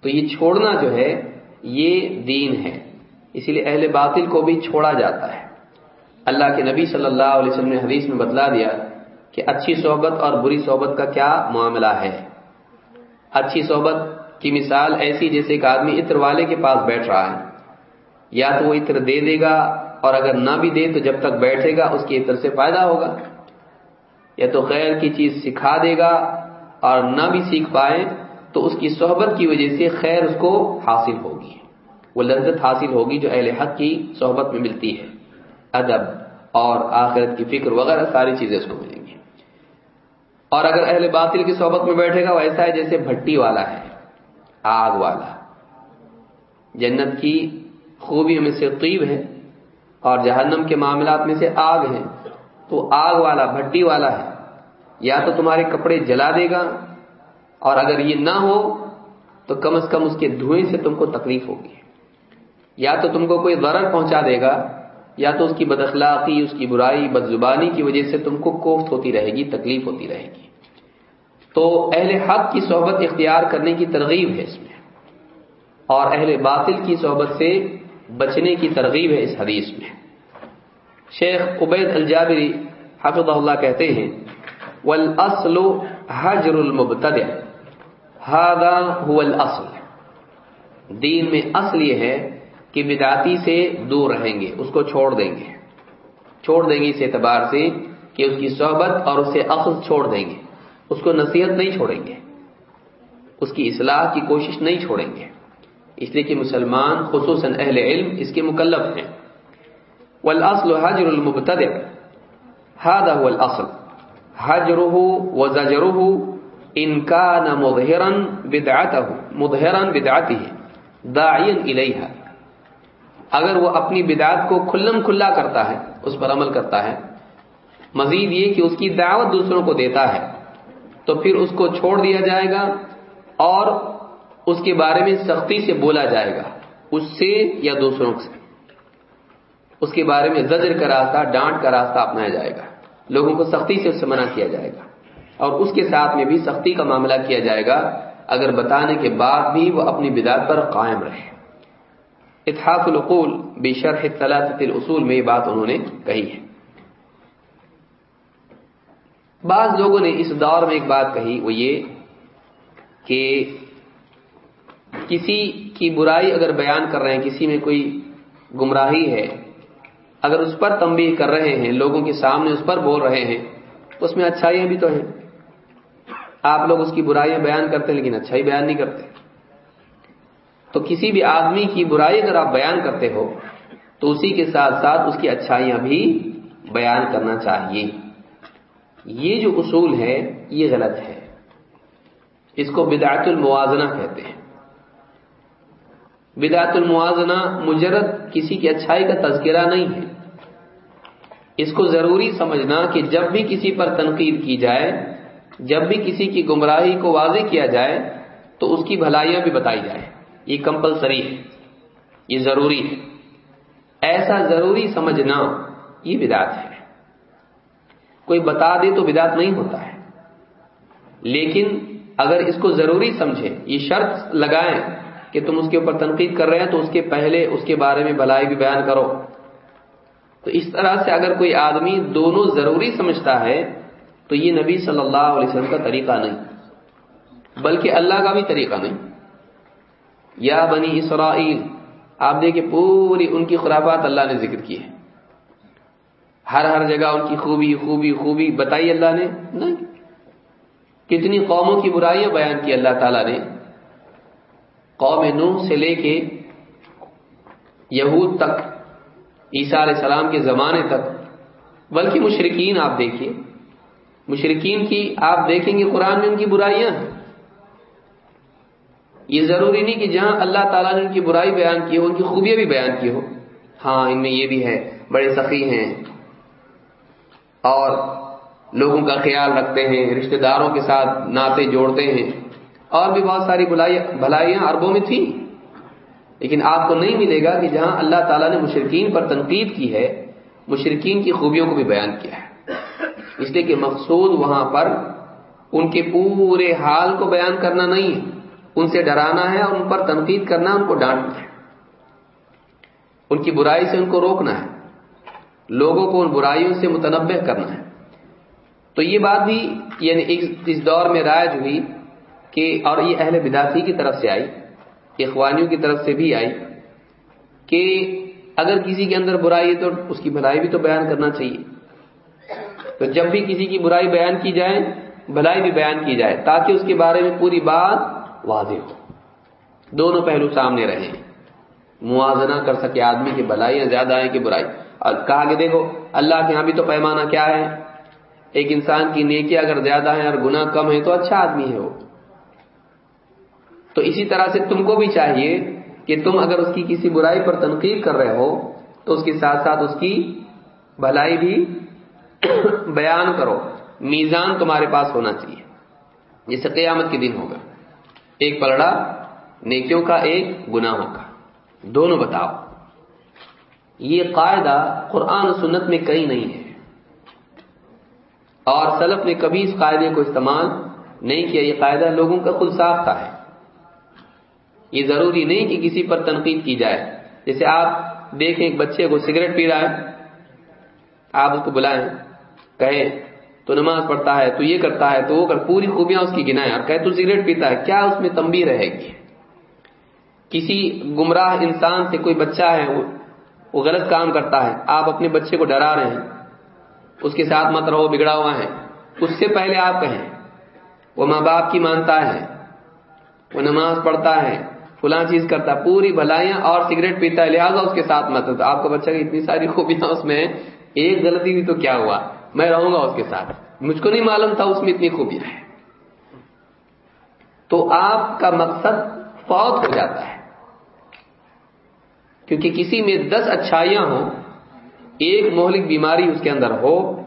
تو یہ چھوڑنا جو ہے، یہ دین ہے۔ اسی لیے اہل باطل کو بھی چھوڑا جاتا ہے۔ اللہ کے نبی صلی اللہ علیہ وسلم نے حدیث میں بتلا دیا کہ اچھی صحبت اور بری صحبت کا کیا معاملہ ہے۔ اچھی صحبت کی مثال ایسی جیسے ایک آدمی عطر والے کے پاس بیٹھ رہا ہے۔ یا تو وہ عطر دے دے گا اور اگر نہ بھی دے تو جب تک بیٹھے گا اس کے عطر سے فائدہ ہوگا۔ یا تو خیر کی چیز سکھا دے گا اور نہ بھی سیکھ پائے تو اس کی صحبت کی وجہ سے خیر اس کو حاصل ہوگی۔ وہ لذت حاصل ہوگی جو اہل حق کی صحبت میں ملتی ہے۔ ادب۔ اور آخرت کی فکر وغیرہ ساری چیزیں اس کو ملیں گی۔ اور اگر اہل باطل کی صحبت میں بیٹھے گا، وہ ایسا ہے جیسے بھٹی والا ہے، آگ والا۔ جنت کی خوبیوں میں سے قیب ہے اور جہنم کے معاملات میں سے آگ ہے۔ تو آگ والا، بھٹی والا ہے۔ یا تو تمہارے کپڑے جلا دے گا، اور اگر یہ نہ ہو، تو کم از کم اس کے دھوئیں سے تم کو تکلیف ہوگی۔ یا تو تم کو کوئی ضرر پہنچا دے گا یا تو اس کی بد اخلاقی، اس کی برائی، بد زبانی کی وجہ سے تم کو کوفت ہوتی رہے گی، تکلیف ہوتی رہے گی۔ تو اہل حق کی صحبت اختیار کرنے کی ترغیب ہے اس میں۔ اور اہل باطل کی صحبت سے بچنے کی ترغیب ہے اس حدیث میں۔ شیخ عبید الجابری حفظ اللہ کہتے ہیں والاصل حجر المبتدع هذا هو الاصل دین میں اصل یہ ہے کہ بدعتی سے دور رہیں گے، اس کو چھوڑ دیں گے۔ چھوڑ دیں گے اس اعتبار سے کہ اس کی صحبت اور اسے اخذ چھوڑ دیں گے۔ اس کو نصیحت نہیں چھوڑیں گے۔ اس کی اصلاح کی کوشش نہیں چھوڑیں گے۔ اس لیے کہ مسلمان، خصوصاً اہل علم، اس کے مکلف ہیں۔ والاصل حجر المبتدع، هذا هو الاصل حجره وزجره ان كان مظهرا بدعته مظهرا بدعته، داعيا اليها اگر وہ اپنی بدعت کو کھلم کھلا کرتا ہے، اس پر عمل کرتا ہے، مزید یہ کہ اس کی دعوت دوسروں کو دیتا ہے، تو پھر اس کو چھوڑ دیا جائے گا اور اس کے بارے میں سختی سے بولا جائے گا، اس سے یا دوسروں سے۔ اس کے بارے میں زجر کا راستہ، ڈانٹ کا راستہ اپنایا جائے گا۔ لوگوں کو سختی سے اس سے منع کیا جائے گا۔ اور اس کے ساتھ میں بھی سختی کا معاملہ کیا جائے گا، اگر بتانے کے بعد بھی وہ اپنی بدعت پر قائم رہے۔ اتحاف القول بے شرح الاصول میں یہ بات انہوں نے کہی ہے۔ بعض لوگوں نے اس دور میں ایک بات کہی، وہ یہ کہ کسی کی برائی اگر بیان کر رہے ہیں، کسی میں کوئی گمراہی ہے، اگر اس پر تنبیہ کر رہے ہیں، لوگوں کے سامنے اس پر بول رہے ہیں تو اس میں اچھائیاں بھی تو ہیں۔ آپ لوگ اس کی برائیاں بیان کرتے ہیں لیکن اچھائی بیان نہیں کرتے۔ تو کسی بھی آدمی کی برائی اگر آپ بیان کرتے ہو، تو اسی کے ساتھ ساتھ اس کی اچھائیاں بھی بیان کرنا چاہیے۔ یہ جو اصول ہے، یہ غلط ہے۔ اس کو بدعت الموازنہ کہتے ہیں۔ بدعت الموازنہ مجرد کسی کی اچھائی کا تذکرہ نہیں ہے۔ اس کو ضروری سمجھنا کہ جب بھی کسی پر تنقید کی جائے، جب بھی کسی کی گمراہی کو واضح کیا جائے، تو اس کی بھلائیاں بھی بتائی جائے یہ کمپلسری ہے، یہ ضروری ہے۔ ایسا ضروری سمجھنا یہ بدعت ہے۔ کوئی بتا دے تو بدعت نہیں ہوتا ہے۔ لیکن اگر اس کو ضروری سمجھے، یہ شرط لگائیں کہ تم اس کے اوپر تنقید کر رہے ہیں تو اس کے پہلے اس کے بارے میں بھلائی بھی بیان کرو۔ تو اس طرح سے اگر کوئی آدمی دونوں ضروری سمجھتا ہے، تو یہ نبی صلی اللہ علیہ وسلم کا طریقہ نہیں، بلکہ اللہ کا بھی طریقہ نہیں۔ یا بنی اسرائیل، آپ دیکھیں پوری ان کی خرافات اللہ نے ذکر کی ہے ہر ہر جگہ ان کی خوبی خوبی خوبی، بتائی اللہ نے؟ نہیں۔ کتنی قوموں کی برائیاں بیان کی اللہ تعالیٰ نے؟ قوم نوح سے لے کے یہود تک، عیسیٰ علیہ السلام کے زمانے تک، بلکہ مشرقین آپ دیکھیے مشرقین کی آپ دیکھیں گے قرآن میں ان کی برائیاں ہیں۔ یہ ضروری نہیں کہ جہاں اللہ تعالیٰ نے ان کی برائی بیان کی ہو، ان کی خوبیاں بھی بیان کی ہو۔ ہاں ان میں یہ بھی ہے، بڑے سخی ہیں۔ اور لوگوں کا خیال رکھتے ہیں، رشتہ داروں کے ساتھ ناطے جوڑتے ہیں۔ اور بھی بہت ساری بھلائیاں اربوں میں تھیں۔ لیکن آپ کو نہیں ملے گا کہ جہاں اللہ تعالیٰ نے مشرقین پر تنقید کی ہے مشرقین کی خوبیوں کو بھی بیان کیا ہے۔ اس لیے کہ مقصود وہاں پر ان کے پورے حال کو بیان کرنا نہیں ہے۔ ان سے ڈرانا ہے اور ان پر تنقید کرنا ان کو ڈانٹنا ہے۔ ان کی برائی سے ان کو روکنا ہے۔ لوگوں کو ان برائیوں سے متنوع کرنا ہے۔ تو یہ بات بھی یعنی اس دور میں رائج ہوئی کہ، اور یہ اہل بداسی کی طرف سے آئی، اخوانیوں کی طرف سے بھی آئی کہ اگر کسی کے اندر برائی ہے تو اس کی بھلائی بھی تو بیان کرنا چاہیے۔ تو جب بھی کسی کی برائی بیان کی جائے، بھلائی بھی بیان کی جائے تاکہ اس کے بارے میں پوری بات واضح ہو۔ دونوں پہلو سامنے رہے موازنہ کر سکے آدمی کی بھلائیاں زیادہ ہیں کہ برائی۔ اور کہا کہ دیکھو، اللہ کے یہاں بھی تو پیمانہ کیا ہے؟ ایک انسان کی نیکی اگر زیادہ ہے اور گناہ کم ہے تو اچھا آدمی ہے وہ۔ تو اسی طرح سے تم کو بھی چاہیے کہ تم اگر اس کی کسی برائی پر تنقید کر رہے ہو، تو اس کے ساتھ ساتھ اس کی بھلائی بھی بیان کرو۔ میزان تمہارے پاس ہونا چاہیے جسے قیامت کے دن ہوگا۔ ایک پلڑا نیکیوں کا ایک گناہوں کا۔ دونوں بتاؤ۔ یہ قاعدہ قرآن و سنت میں کہیں نہیں ہے۔ اور سلف نے کبھی اس قاعدے کو استعمال نہیں کیا۔ یہ قاعدہ لوگوں کا خود ساختہ ہے۔ یہ ضروری نہیں کہ کسی پر تنقید کی جائے۔ جیسے آپ دیکھیں ایک بچے کو سگریٹ پی رہا ہے، آپ اس کو بلائیں، کہیں تو نماز پڑھتا ہے، تو یہ کرتا ہے، تو وہ کر، پوری خوبیاں اس کی گنائیں، اور کہے تو سگریٹ پیتا ہے۔ کیا اس میں تمبی رہے گی؟ کسی گمراہ انسان سے کوئی بچہ ہے، وہ غلط کام کرتا ہے، آپ اپنے بچے کو ڈرا رہے ہیں، اس کے ساتھ مت رہو، بگڑا ہوا ہے، اس سے پہلے آپ کہیں، وہ ماں باپ کی مانتا ہے، وہ نماز پڑھتا ہے، فلاں چیز کرتا ہے پوری بھلائیاں اور سگریٹ پیتا ہے، لہٰذا اس کے ساتھ مت آپ کا بچہ کی اتنی ساری خوبیاں اس میں، ایک غلطی بھی تو کیا ہوا؟ میں رہوں گا اس کے ساتھ۔ مجھ کو نہیں معلوم تھا اس میں اتنی خوبیاں ہیں تو آپ کا مقصد فوت ہو جاتا ہے۔ کیونکہ کسی میں دس اچھائیاں ہوں، ایک مہلک بیماری اس کے اندر ہو،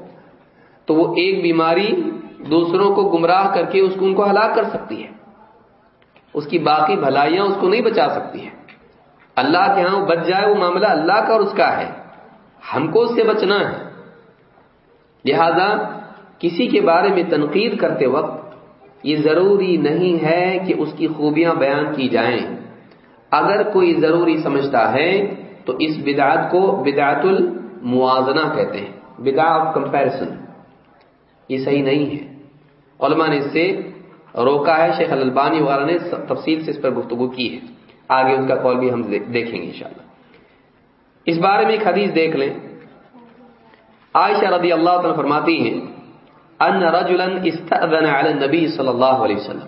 تو وہ ایک بیماری دوسروں کو گمراہ کر کے اس کو ان کو ہلاک کر سکتی ہے۔ اس کی باقی بھلائیاں اس کو نہیں بچا سکتی ہے اللہ کے ہاں بچ جائے وہ معاملہ اللہ کا اور اس کا ہے۔ ہم کو اس سے بچنا ہے۔ لہذا کسی کے بارے میں تنقید کرتے وقت یہ ضروری نہیں ہے کہ اس کی خوبیاں بیان کی جائیں۔ اگر کوئی ضروری سمجھتا ہے، تو اس بدعت کو بدعت الموازنہ کہتے ہیں۔ بدا آف کمپیرسن یہ صحیح نہیں ہے۔ علماء نے اس سے روکا ہے، شیخ البانی وغیرہ نے تفصیل سے اس پر گفتگو کی ہے۔ آگے اس کا کال بھی ہم دیکھیں گے انشاءاللہ۔ اس بارے میں ایک حدیث دیکھ لیں۔ عائشہ رضی اللہ تعالیٰ فرماتی ہیں، ان رجلا استأذن علی النبی صلی اللہ علیہ وسلم.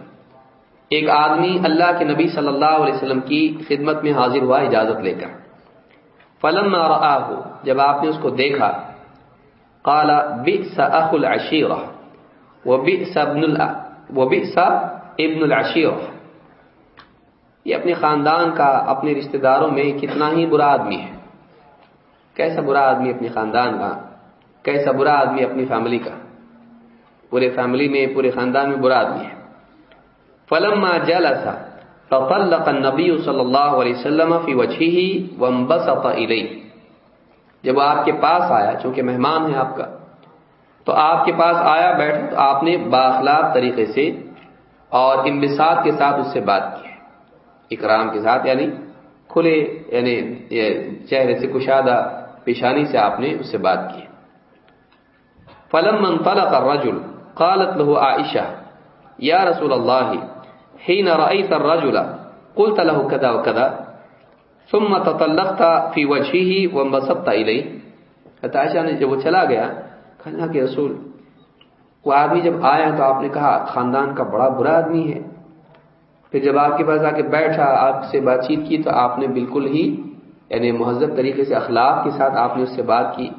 ایک آدمی اللہ کے نبی صلی اللہ علیہ وسلم کی خدمت میں حاضر ہوا، اجازت لے کر۔ فلم رآه جب آپ نے اس کو دیکھا، قال، بئس اخ العشیرہ وبئس ابن وبئس ابن العشیرہ۔ یہ اپنے خاندان کا، اپنے رشتہ داروں میں کتنا ہی برا آدمی ہے۔ کیسا برا آدمی اپنے خاندان کا؟ کیسا برا آدمی اپنی فیملی کا؟ پورے فیملی میں، پورے خاندان میں برا آدمی ہے۔ فلم جلس تطلق النبی صلی اللہ علیہ وسلم فی وجهه وانبسط الیہ۔ جب آپ کے پاس آیا، چونکہ مہمان ہے آپ کا، تو آپ کے پاس آیا بیٹھ تو آپ نے باخلاق طریقے سے اور انبساط کے ساتھ اس سے بات کی اکرام کے ساتھ یعنی کھلے یعنی چہرے سے کشادہ پیشانی سے آپ نے اس سے بات کی فلم من طلق الرجل، قالت له عائشہ یا رسول اللہ حين رأيت الرجل، قلت له كذا وكذا، ثم تطلقت في وجهه وانبسطت إليه. عائشہ نے جب وہ چلا گیا کہا کہ رسول، وہ آدمی جب آیا تو آپ نے کہا، خاندان کا بڑا برا آدمی ہے۔ پھر جب آپ کے پاس آ کے بیٹھا، آپ سے بات چیت کی تو آپ نے بالکل ہی یعنی مہذب طریقے سے اخلاق کے ساتھ آپ نے اس سے بات کی۔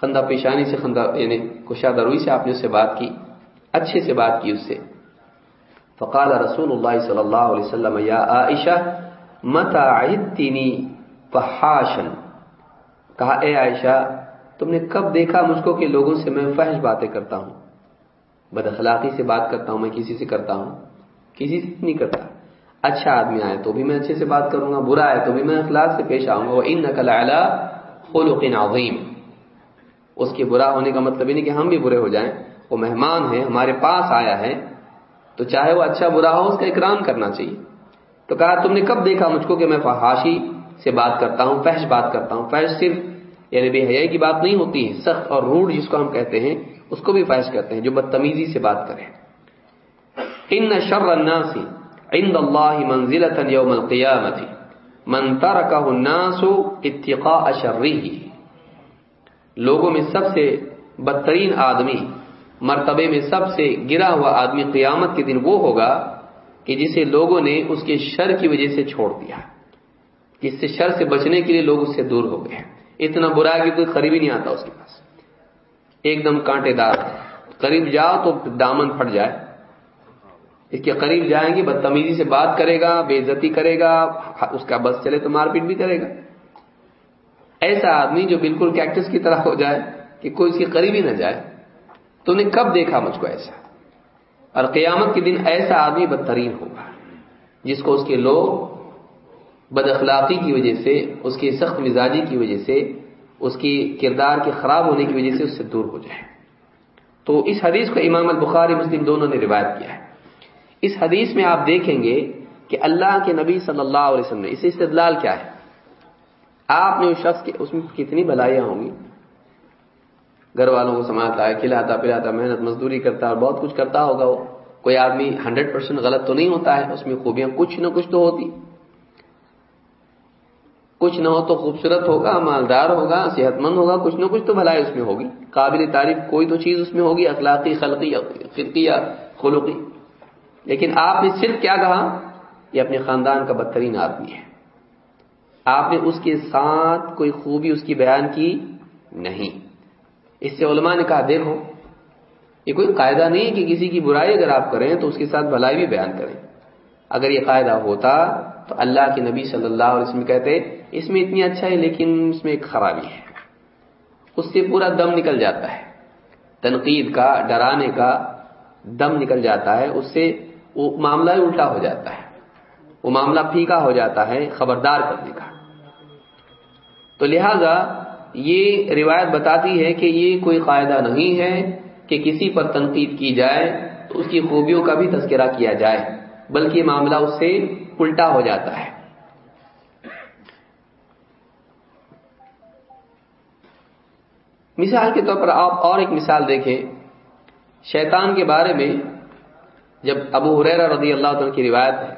خندہ پیشانی سے خندہ یعنی کشادہ روئی سے آپ نے اس سے بات کی، اچھے سے بات کی اس سے۔ فقال رسول اللہ صلی اللہ علیہ وسلم، یا عائشہ متا عدتنی فحاشن کہا، اے عائشہ، تم نے کب دیکھا مجھ کو کہ لوگوں سے میں فحش باتیں کرتا ہوں؟ بد اخلاقی سے بات کرتا ہوں، میں کسی سے کرتا ہوں؟ کسی سے نہیں کرتا۔ اچھا آدمی آئے تو بھی میں اچھے سے بات کروں گا، برا ہے تو بھی میں اخلاق سے پیش آؤں گا۔ وہ ان نقل خلق عظیم اس کے برا ہونے کا مطلب یہ نہیں کہ ہم بھی برے ہو جائیں۔ وہ مہمان ہے ہمارے پاس آیا ہے۔ تو چاہے وہ اچھا برا ہو، اس کا اکرام کرنا چاہیے۔ تو کہا، تم نے کب دیکھا مجھ کو کہ میں فحاشی سے بات کرتا ہوں، فحش بات کرتا ہوں؟ فحش صرف یعنی بے حیائی کی بات نہیں ہوتی ہے سخت اور روڈ جس کو ہم کہتے ہیں، اس کو بھی فحش کرتے ہیں جو بدتمیزی سے بات کریں ان شر الناس عند الله منزلة يوم القيامة من تركه الناس اتقاء شره لوگوں میں سب سے بدترین آدمی، مرتبے میں سب سے گرا ہوا آدمی قیامت کے دن وہ ہوگا کہ جسے لوگوں نے اس کے شر کی وجہ سے چھوڑ دیا۔ جس سے شر سے بچنے کے لیے لوگ اس سے دور ہو گئے۔ اتنا برا کہ کوئی قریب ہی نہیں آتا اس کے پاس۔ ایک دم کانٹے دار۔ قریب جاؤ تو دامن پھٹ جائے۔ اس کے قریب جائیں گے، بدتمیزی سے بات کرے گا، بے عزتی کرے گا، اس کا بس چلے تو مار پیٹ بھی کرے گا۔ ایسا آدمی جو بالکل کیکٹس کی طرح ہو جائے کہ کوئی اس کے قریب ہی نہ جائے، تو نے کب دیکھا مجھ کو ایسا؟ اور قیامت کے دن ایسا آدمی بدترین ہوگا، جس کو اس کے لوگ بد اخلاقی کی وجہ سے، اس کی سخت مزاجی کی وجہ سے، اس کی کردار کے خراب ہونے کی وجہ سے اس سے دور ہو جائے۔ تو اس حدیث کو امام البخاری مسلم دونوں نے روایت کیا ہے۔ اس حدیث میں آپ دیکھیں گے کہ اللہ کے نبی صلی اللہ علیہ وسلم نے، اس استدلال کیا ہے؟ آپ نے اس شخص کے اس میں کتنی بھلائیاں ہوں گی؟ گھر والوں کو سنبھالتا ہے، کھلاتا پلاتا، محنت مزدوری کرتا اور بہت کچھ کرتا ہوگا وہ۔ کوئی آدمی ہنڈریڈ پرسینٹ غلط تو نہیں ہوتا ہے، اس میں خوبیاں کچھ نہ کچھ تو ہوتی۔ کچھ نہ ہو تو خوبصورت ہوگا، مالدار ہوگا، صحت مند ہوگا، کچھ نہ کچھ تو بھلائی اس میں ہوگی۔ قابل تعریف کوئی تو چیز اس میں ہوگی، اخلاقی، خلقی خلقی یا خلقی۔ لیکن آپ نے صرف کیا کہا؟ یہ اپنے خاندان کا بدترین آدمی ہے۔ آپ نے اس کے ساتھ کوئی خوبی اس کی بیان کی نہیں۔ اس سے علماء نے کہا، دیکھو، یہ کوئی قاعدہ نہیں کہ کسی کی برائی اگر آپ کریں تو اس کے ساتھ بھلائی بھی بیان کریں۔ اگر یہ قاعدہ ہوتا تو اللہ کے نبی صلی اللہ علیہ وسلم کہتے، اس میں اتنی اچھا ہے، لیکن اس میں ایک خرابی ہے۔ اس سے پورا دم نکل جاتا ہے۔ تنقید کا، ڈرانے کا دم نکل جاتا ہے۔ اس سے وہ معاملہ الٹا ہو جاتا ہے۔ وہ معاملہ پھیکا ہو جاتا ہے خبردار کرنے کا۔ تو لہذا یہ روایت بتاتی ہے کہ یہ کوئی قاعدہ نہیں ہے کہ کسی پر تنقید کی جائے تو اس کی خوبیوں کا بھی تذکرہ کیا جائے، بلکہ معاملہ اس سے الٹا ہو جاتا ہے۔ مثال کے طور پر آپ اور ایک مثال دیکھیں۔ شیطان کے بارے میں جب ابو حریر رضی اللہ عنہ کی روایت ہے،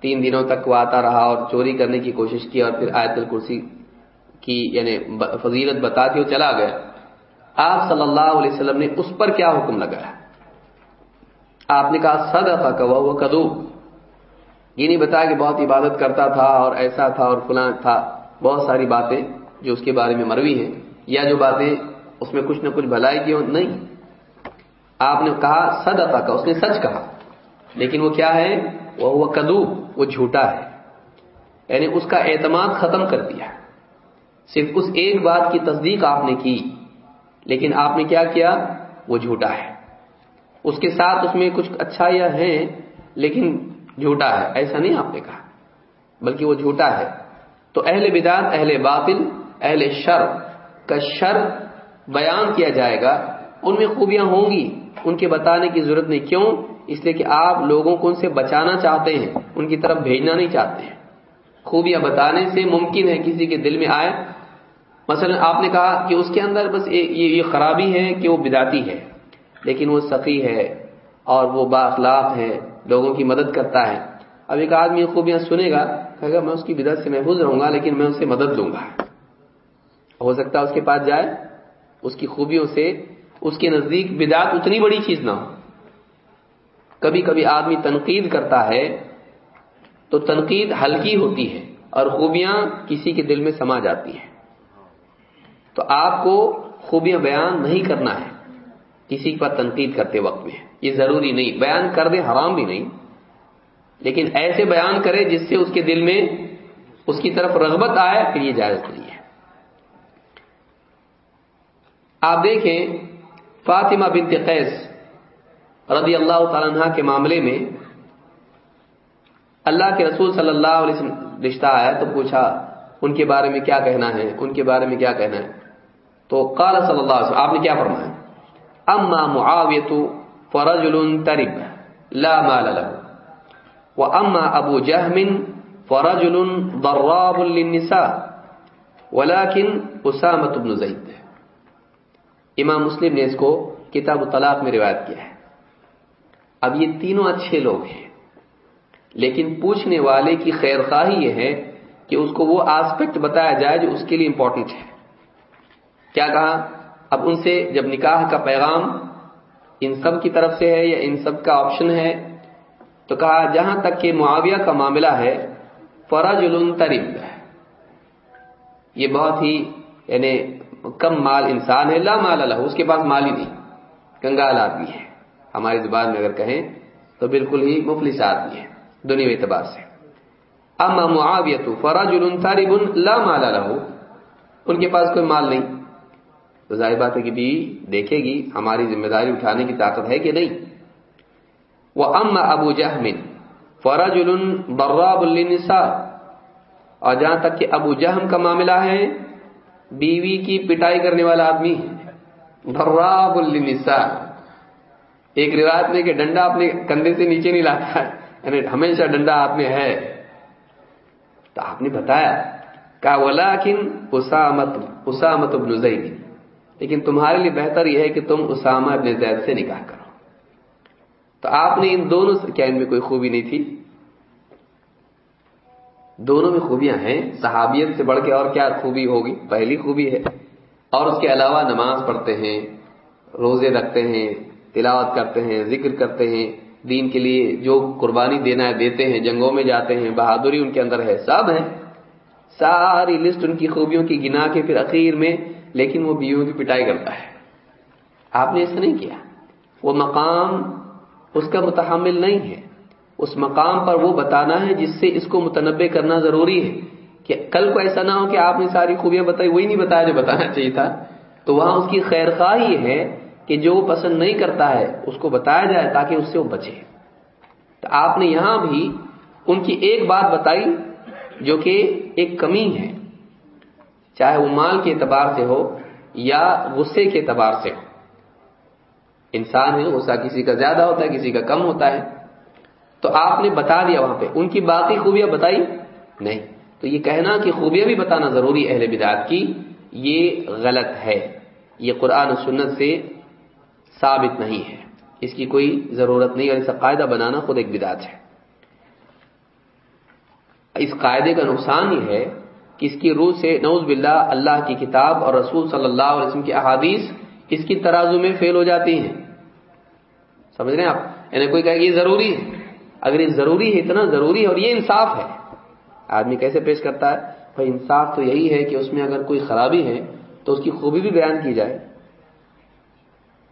تین دنوں تک وہ آتا رہا اور چوری کرنے کی کوشش کی اور پھر آیت الکرسی کی یعنی فضیلت بتاتی وہ چلا گیا۔ آپ صلی اللہ علیہ وسلم نے اس پر کیا حکم لگایا؟ آپ نے کہا صدقہ کا وہ کدو یہ نہیں بتایا کہ بہت عبادت کرتا تھا اور ایسا تھا اور فلاں تھا۔ بہت ساری باتیں جو اس کے بارے میں مروی ہیں۔ یا جو باتیں اس میں کچھ نہ کچھ بھلائی کی ہو نہیں۔ آپ نے کہا صدقہ کا اس نے سچ کہا۔ لیکن وہ کیا ہے؟ وہ کدو وہ جھوٹا ہے۔ یعنی اس کا اعتماد ختم کر دیا۔ صرف اس ایک بات کی تصدیق آپ نے کی، لیکن آپ نے کیا کیا؟ وہ جھوٹا ہے۔ اس کے ساتھ اس میں کچھ اچھائیاں ہیں، لیکن جھوٹا ہے۔ ایسا نہیں آپ نے کہا، بلکہ وہ جھوٹا ہے۔ تو اہل بدان اہل باطل، اہل شر، کا شر بیان کیا جائے گا۔ ان میں خوبیاں ہوں گی، ان کے بتانے کی ضرورت نہیں۔ کیوں؟ اس لیے کہ آپ لوگوں کو ان سے بچانا چاہتے ہیں، ان کی طرف بھیجنا نہیں چاہتے ہیں۔ خوبیاں بتانے سے ممکن ہے کسی کے دل میں آئے مثلا آپ نے کہا کہ اس کے اندر بس یہ خرابی ہے کہ وہ بداتی ہے، لیکن وہ سخی ہے اور وہ با اخلاق ہے، لوگوں کی مدد کرتا ہے۔ اب ایک آدمی خوبیاں سنے گا، کہے گا، میں اس کی بدعت سے محفوظ رہوں گا، لیکن میں اسے مدد دوں گا۔ ہو سکتا ہے اس کے پاس جائے، اس کی خوبیوں سے، اس کے نزدیک بدعت اتنی بڑی چیز نہ ہو۔ کبھی کبھی آدمی تنقید کرتا ہے تو تنقید ہلکی ہوتی ہے اور خوبیاں کسی کے دل میں سما جاتی ہیں۔ تو آپ کو خوبیاں بیان نہیں کرنا ہے کسی پر تنقید کرتے وقت میں۔ یہ ضروری نہیں۔ بیان کر دے حرام بھی نہیں۔ لیکن ایسے بیان کرے جس سے اس کے دل میں اس کی طرف رغبت آئے، پھر یہ جائز نہیں ہے۔ آپ دیکھیں، فاطمہ بنت قیس رضی اللہ تعالیٰ عنہ کے معاملے میں اللہ کے رسول صلی اللہ علیہ وسلم رشتہ آیا تو پوچھا، ان کے بارے میں کیا کہنا ہے؟ ان کے بارے میں کیا کہنا ہے؟ تو قال صلی اللہ علیہ وسلم، آپ نے کیا فرمایا؟ اما معاویت فرجل ترب، لا مال له. واما ابو جهم فرجل ضراب للنساء ولكن اسامه بن زید. امام مسلم نے اس کو کتاب الطلاق میں روایت کیا ہے۔ اب یہ تینوں اچھے لوگ ہیں، لیکن پوچھنے والے کی خیر خواہی یہ ہے کہ اس کو وہ آسپیکٹ بتایا جائے جو اس کے لیے امپورٹنٹ ہے۔ کیا کہا؟ اب ان سے جب نکاح کا پیغام ان سب کی طرف سے ہے یا ان سب کا آپشن ہے، تو کہا، جہاں تک کہ معاویہ کا معاملہ ہے فرج ترب۔ یہ بہت ہی یعنی کم مال انسان ہے، لا مال اللہ اس کے پاس مال ہی نہیں۔ کنگال آدمی ہے ہماری زبان میں اگر کہیں، تو بالکل ہی مفلس آدمی ہے دنیا اعتبار سے۔ اما معاویت فرج ترب، لا مال له۔ ان کے پاس کوئی مال نہیں۔ تو ظاہر بات ہے کہ بھی دیکھے گی، ہماری ذمہ داری اٹھانے کی طاقت ہے کہ نہیں؟ وہ ام ابو جہمن فرج براب النساء اور جہاں تک کہ ابو جہم کا معاملہ ہے، بیوی کی پٹائی کرنے والا آدمی براب النساء ایک روایت میں کہ ڈنڈا اپنے کندھے سے نیچے نہیں لاتا ہے یعنی ہمیشہ ڈنڈا آپ میں ہے۔ تو آپ نے بتایا کہ ولاکن اسامت اسامت ابن زید لیکن تمہارے لیے بہتر یہ ہے کہ تم اسامہ ابن زید سے نکاح کرو۔ تو آپ نے ان دونوں سے کیا ان میں کوئی خوبی نہیں تھی؟ دونوں میں خوبیاں ہیں۔ صحابیت سے بڑھ کے اور کیا خوبی ہوگی؟ پہلی خوبی ہے۔ اور اس کے علاوہ نماز پڑھتے ہیں، روزے رکھتے ہیں، تلاوت کرتے ہیں، ذکر کرتے ہیں۔ دین کے لیے جو قربانی دینا ہے دیتے ہیں، جنگوں میں جاتے ہیں، بہادری ان کے اندر ہے، سب ہے ساری لسٹ ان کی خوبیوں کی گنا کے پھر اخیر میں لیکن وہ بیویوں کی پٹائی کرتا ہے۔ آپ نے ایسا نہیں کیا۔ وہ مقام اس کا متحمل نہیں ہے۔ اس مقام پر وہ بتانا ہے جس سے اس کو متنوع کرنا ضروری ہے۔ کہ کل کو ایسا نہ ہو کہ آپ نے ساری خوبیاں بتائی، وہی نہیں بتایا جو بتانا چاہیے تھا۔ تو وہاں اس کی خیر خواہ یہ ہے کہ جو وہ پسند نہیں کرتا ہے، اس کو بتایا جائے تاکہ اس سے وہ بچے۔ تو آپ نے یہاں بھی ان کی ایک بات بتائی جو کہ ایک کمی ہے۔ چاہے وہ مال کے اعتبار سے ہو یا غصے کے اعتبار سے ہو۔ انسان ہے، غصہ کسی کا زیادہ ہوتا ہے، کسی کا کم ہوتا ہے۔ تو آپ نے بتا دیا وہاں پہ، ان کی باقی خوبیاں بتائی؟ نہیں۔ تو یہ کہنا کہ خوبیاں بھی بتانا ضروری اہل بدعت کی، یہ غلط ہے۔ یہ قرآن و سنت سے ثابت نہیں ہے۔ اس کی کوئی ضرورت نہیں، اور اس کا قاعدہ بنانا خود ایک بدعت ہے۔ اس قاعدے کا نقصان یہ ہے کہ اس کی روح سے نوز باللہ اللہ کی کتاب اور رسول صلی اللہ علیہ وسلم کی احادیث اس کی ترازو میں فیل ہو جاتی ہیں۔ سمجھ رہے ہیں آپ؟ یعنی کوئی کہ یہ ضروری ہے۔ اگر یہ ضروری ہے، اتنا ضروری ہے اور یہ انصاف ہے۔ آدمی کیسے پیش کرتا ہے؟ بھائی، انصاف تو یہی ہے کہ اس میں اگر کوئی خرابی ہے تو اس کی خوبی بھی بیان کی جائے۔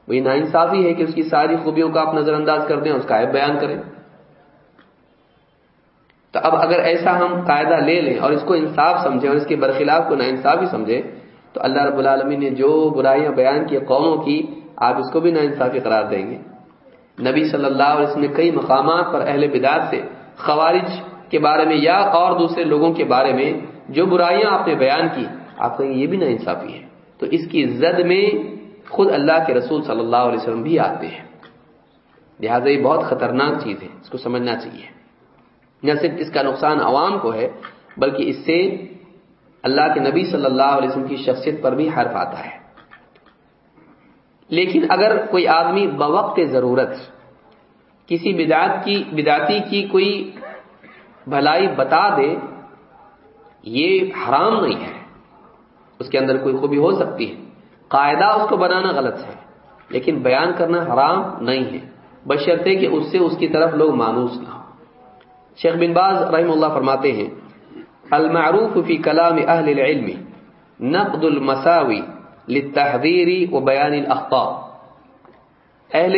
وہی نا انصافی ہے کہ اس کی ساری خوبیوں کا آپ نظر انداز کر دیں اس کا عیب بیان کریں۔ تو اب اگر ایسا ہم قاعدہ لے لیں اور اس کو انصاف سمجھیں اور اس کے برخلاف کو نا انصافی سمجھیں، تو اللہ رب العالمین نے جو برائیاں بیان کی قوموں کی، آپ اس کو بھی نا انصافی قرار دیں گے۔ نبی صلی اللہ علیہ وسلم نے کئی مقامات پر اہل بداد سے خوارج کے بارے میں یا اور دوسرے لوگوں کے بارے میں جو برائیاں آپ نے بیان کی، آپ کہیں یہ بھی نا انصافی ہے۔ تو اس کی زد میں خود اللہ کے رسول صلی اللہ علیہ وسلم بھی آتے ہیں۔ لہٰذا یہ بہت خطرناک چیز ہے، اس کو سمجھنا چاہیے۔ نہ صرف اس کا نقصان عوام کو ہے، بلکہ اس سے اللہ کے نبی صلی اللہ علیہ وسلم کی شخصیت پر بھی حرف آتا ہے۔ لیکن اگر کوئی آدمی بوقت ضرورت، کسی بدعت کی بداتی کی کوئی بھلائی بتا دے، یہ حرام نہیں ہے۔ اس کے اندر کوئی خوبی ہو سکتی ہے۔ قاعدہ اس کو بنانا غلط ہے، لیکن بیان کرنا حرام نہیں ہے۔ بشرطے کہ اس سے اس کی طرف لوگ مانوس نہ ہو شیخ بن باز رحم اللہ فرماتے ہیں، المعروف فی کلام اہل العلم نقد المساوی للتحذیری و بیان الاخطاء۔ اہل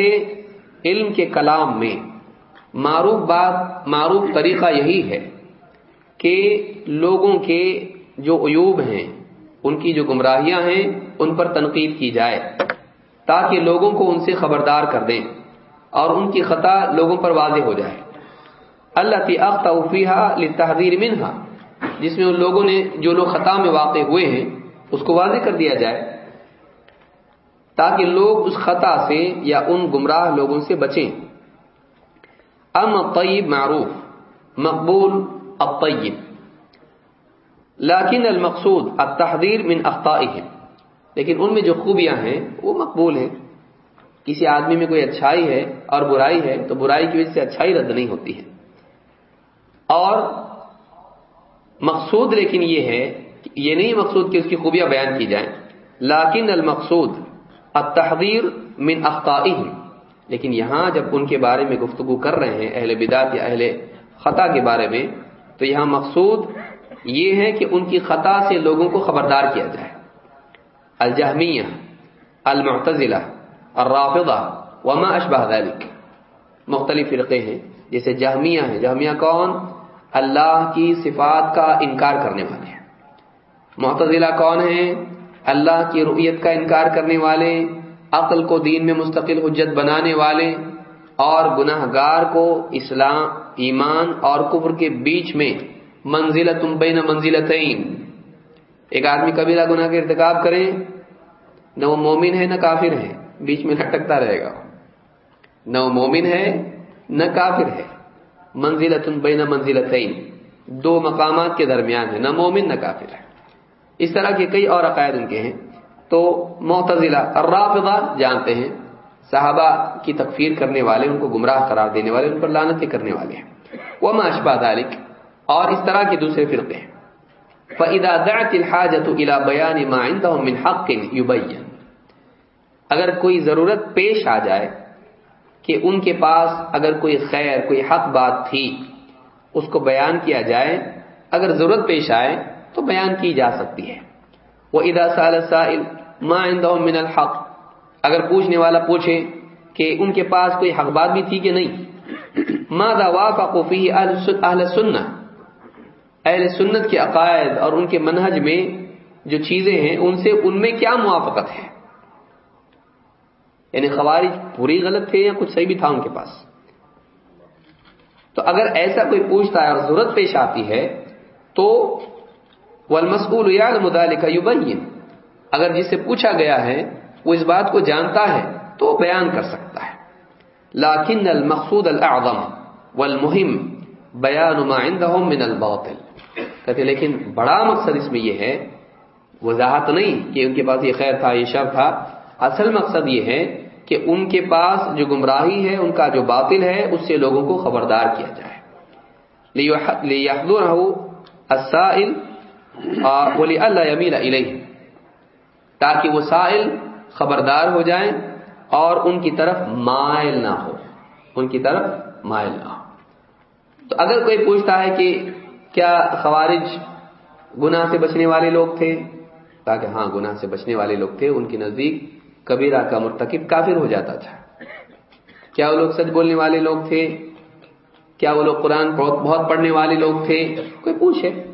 علم کے کلام میں معروف بات، معروف طریقہ یہی ہے کہ لوگوں کے جو عیوب ہیں، ان کی جو گمراہیاں ہیں، ان پر تنقید کی جائے تاکہ لوگوں کو ان سے خبردار کر دیں اور ان کی خطا لوگوں پر واضح ہو جائے۔ اللہ تی اختیحا تحریر منہا۔ جس میں ان لوگوں نے جو لوگ خطا میں واقع ہوئے ہیں، اس کو واضح کر دیا جائے تاکہ لوگ اس خطا سے یا ان گمراہ لوگوں سے بچیں۔ ام طیب معروف، مقبول الطیب۔ لیکن المقصود التحذیر من اخطائهم لیکن ان میں جو خوبیاں ہیں، وہ مقبول ہیں۔ کسی آدمی میں کوئی اچھائی ہے اور برائی ہے، تو برائی کی وجہ سے اچھائی رد نہیں ہوتی ہے۔ اور مقصود لیکن یہ ہے یہ نہیں مقصود کہ اس کی خوبیاں بیان کی جائیں، لیکن المقصود التحذیر من اخطائهم لیکن یہاں جب ان کے بارے میں گفتگو کر رہے ہیں، اہل بدات یا اہل خطا کے بارے میں، تو یہاں مقصود یہ ہے کہ ان کی خطا سے لوگوں کو خبردار کیا جائے۔ الجہمیہ، المعتزلہ، الرافضہ، وما اشبہ ذلك مختلف فرقے ہیں۔ جیسے جہمیہ ہیں جہمیہ کون؟ اللہ کی صفات کا انکار کرنے والے ہیں۔ معتزلہ کون ہیں؟ اللہ کی رؤیت کا انکار کرنے والے، عقل کو دین میں مستقل حجت بنانے والے، اور گناہ گار کو اسلام، ایمان اور کفر کے بیچ میں منزل تم بین منزلت ایک آدمی کبیرہ گناہ کے ارتکاب کرے، نہ وہ مومن ہے، نہ کافر ہے، بیچ میں لٹکتا رہے گا۔ نہ وہ مومن ہے، نہ کافر ہے۔ منزل بین منزلت دو مقامات کے درمیان ہے، نہ مومن نہ کافر ہے۔ اس طرح کے کئی اور عقائد ان کے ہیں۔ تو معتزلہ الرافضہ جانتے ہیں، صحابہ کی تکفیر کرنے والے، ان کو گمراہ قرار دینے والے، ان پر لانتیں کرنے والے ہیں۔ وہ معاشبہ ذالک اور اس طرح کے دوسرے فرقے ہیں۔ فَإِذَا دَعَتِ الْحَاجَةُ إِلَى بَيَانِ مَا عِنْدَهُم مِّنْ حَقٍ يُبَيَّن۔ اگر کوئی ضرورت پیش آ جائے کہ ان کے پاس اگر کوئی خیر، کوئی حق بات تھی، اس کو بیان کیا جائے، اگر ضرورت پیش آئے تو بیان کی جا سکتی ہے۔ وہ ادا سال سائل ما من الحق، اگر پوچھنے والا پوچھے کہ ان کے پاس کوئی حق بات بھی تھی کہ نہیں؟ ماذا وافقوا فيه اهل السنه اہل سنت کے عقائد اور ان کے منہج میں جو چیزیں ہیں، ان سے ان میں کیا موافقت ہے؟ یعنی خوارج پوری غلط تھے یا کچھ صحیح بھی تھا ان کے پاس؟ تو اگر ایسا کوئی پوچھتا ہے اور ضرورت پیش آتی ہے، تو والمسئول یعلم ذلك يبين اگر جس سے پوچھا گیا ہے، وہ اس بات کو جانتا ہے، تو بیان کر سکتا ہے۔ لیکن المقصود الاعظم والمهم بیان ما عندهم من الباطل۔ کہتے لیکن بڑا مقصد اس میں یہ ہے، وضاحت نہیں کہ ان کے پاس یہ خیر تھا، یہ شر تھا۔ اصل مقصد یہ ہے کہ ان کے پاس جو گمراہی ہے، ان کا جو باطل ہے، اس سے لوگوں کو خبردار کیا جائے۔ تاکہ وہ سائل خبردار ہو جائیں اور ان کی طرف مائل نہ ہو۔ ان کی طرف مائل نہ ہو۔ تو اگر کوئی پوچھتا ہے کہ کیا خوارج گناہ سے بچنے والے لوگ تھے؟ تاکہ ہاں گناہ سے بچنے والے لوگ تھے، ان کے نزدیک کبیرہ کا مرتکب کافر ہو جاتا تھا۔ کیا وہ لوگ سچ بولنے والے لوگ تھے؟ کیا وہ لوگ قرآن بہت پڑھنے والے لوگ تھے؟ کوئی پوچھے۔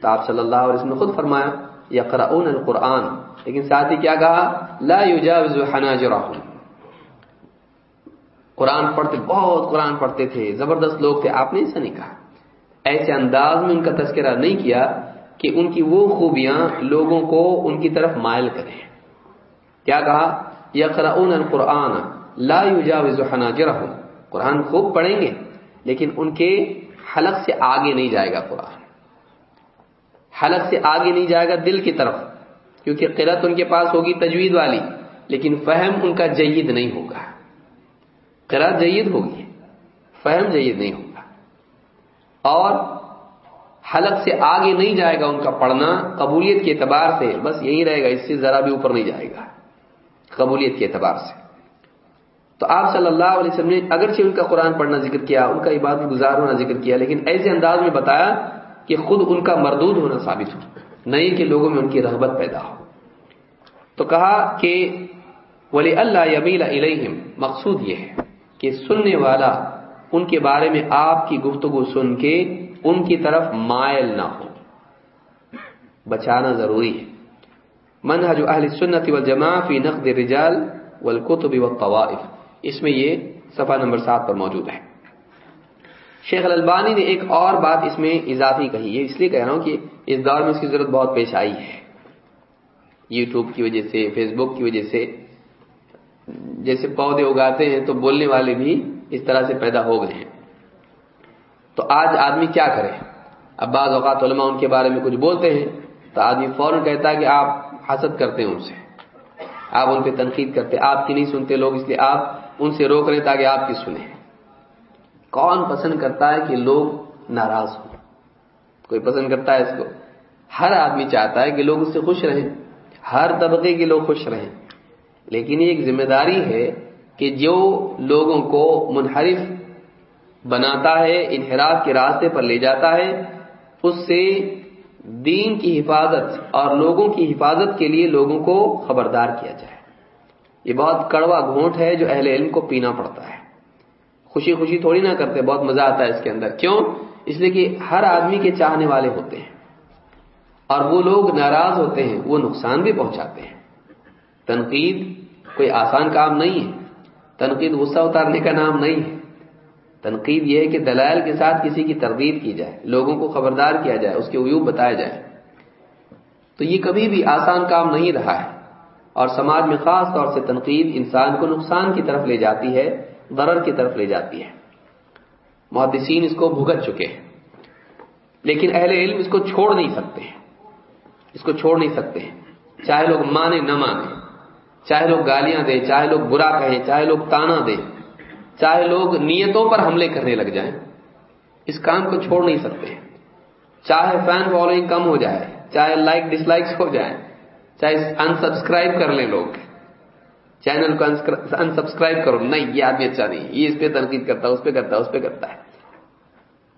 تو آپ صلی اللہ علیہ وسلم نے خود فرمایا، یقرؤون القرآن۔ لیکن ساتھ ہی کیا کہا؟ لا یجاوز قرآن پڑھتے، بہت قرآن پڑھتے تھے۔ زبردست لوگ تھے۔ آپ نے ایسا نہیں کہا۔ ایسے انداز میں ان کا تذکرہ نہیں کیا کہ ان کی وہ خوبیاں لوگوں کو ان کی طرف مائل کریں۔ کیا کہا؟ یقرؤون القرآن لا یجاوز حناجرهم قرآن خوب پڑھیں گے، لیکن ان کے حلق سے آگے نہیں جائے گا قرآن۔ حلق سے آگے نہیں جائے گا دل کی طرف، کیونکہ قرت ان کے پاس ہوگی تجوید والی، لیکن فہم ان کا جید نہیں ہوگا۔ قرت جید ہوگی، فہم جید نہیں ہوگا۔ اور حلق سے آگے نہیں جائے گا ان کا پڑھنا، قبولیت کے اعتبار سے بس یہی رہے گا، اس سے ذرا بھی اوپر نہیں جائے گا۔ قبولیت کے اعتبار سے۔ تو آپ صلی اللہ علیہ وسلم نے اگرچہ ان کا قرآن پڑھنا ذکر کیا، ان کا عبادت گزار ہونا ذکر کیا، لیکن ایسے انداز میں بتایا کہ خود ان کا مردود ہونا ثابت ہو نہیں کہ لوگوں میں ان کی رغبت پیدا ہو۔ تو کہا کہ ولی اللہ یبیل علیہم مقصود یہ ہے کہ سننے والا ان کے بارے میں آپ کی گفتگو سن کے ان کی طرف مائل نہ ہو۔ بچانا ضروری ہے۔ منہج اہل سنت والجماع فی نقد الرجال والکتب والطوائف۔ اس میں یہ صفحہ نمبر سات پر موجود ہے۔ شیخ الالبانی نے ایک اور بات اس میں اضافی کہی ہے، اس لیے کہہ رہا ہوں کہ اس دور میں اس کی ضرورت بہت پیش آئی ہے۔ یوٹیوب کی وجہ سے، فیس بک کی وجہ سے، جیسے پودے اگاتے ہیں تو بولنے والے بھی اس طرح سے پیدا ہو گئے ہیں۔ تو آج آدمی کیا کرے؟ اب بعض اوقات علماء ان کے بارے میں کچھ بولتے ہیں تو آدمی فوراً کہتا ہے کہ آپ حسد کرتے ہیں ان سے۔ آپ ان پہ تنقید کرتے آپ کی نہیں سنتے لوگ، اس لیے آپ ان سے روک رہے تاکہ آپ کی سنیں۔ کون پسند کرتا ہے کہ لوگ ناراض ہوں؟ کوئی پسند کرتا ہے اس کو؟ ہر آدمی چاہتا ہے کہ لوگ اس سے خوش رہیں۔ ہر طبقے کے لوگ خوش رہیں۔ لیکن یہ ایک ذمہ داری ہے کہ جو لوگوں کو منحرف بناتا ہے، انحراف کے راستے پر لے جاتا ہے، اس سے دین کی حفاظت اور لوگوں کی حفاظت کے لیے لوگوں کو خبردار کیا جائے۔ یہ بہت کڑوا گھونٹ ہے جو اہل علم کو پینا پڑتا ہے۔ خوشی خوشی تھوڑی نہ کرتے، بہت مزہ آتا ہے اس کے اندر۔ کیوں؟ اس لیے کہ ہر آدمی کے چاہنے والے ہوتے ہیں۔ اور وہ لوگ ناراض ہوتے ہیں، وہ نقصان بھی پہنچاتے ہیں۔ تنقید کوئی آسان کام نہیں ہے۔ تنقید غصہ اتارنے کا نام نہیں ہے۔ تنقید یہ ہے کہ دلائل کے ساتھ کسی کی تردید کی جائے، لوگوں کو خبردار کیا جائے، اس کے عیوب بتایا جائے تو یہ کبھی بھی آسان کام نہیں رہا ہے۔ اور سماج میں خاص طور سے تنقید انسان کو نقصان کی طرف لے جاتی ہے، ضرر کی طرف لے جاتی ہے۔ محدثین اس کو بھگت چکے ہیں۔ لیکن اہل علم اس کو چھوڑ نہیں سکتے ہیں۔ اس کو چھوڑ نہیں سکتے ہیں۔ چاہے لوگ مانے نہ مانے چاہے لوگ گالیاں دیں، چاہے لوگ برا کہیں، چاہے لوگ تانا دیں۔ چاہے لوگ نیتوں پر حملے کرنے لگ جائیں، اس کام کو چھوڑ نہیں سکتے۔ چاہے فین فالوئنگ کم ہو جائے، چاہے لائک ڈس لائکس ہو جائیں، چاہے انسبسکرائب کر لیں لوگ۔ چینل کو انسبسکرائب کرو۔ نہیں، یہ آدمی اچھا نہیں۔ یہ اس پہ تنقید کرتا ہے، اس پہ کرتا ہے، اس پہ کرتا ہے۔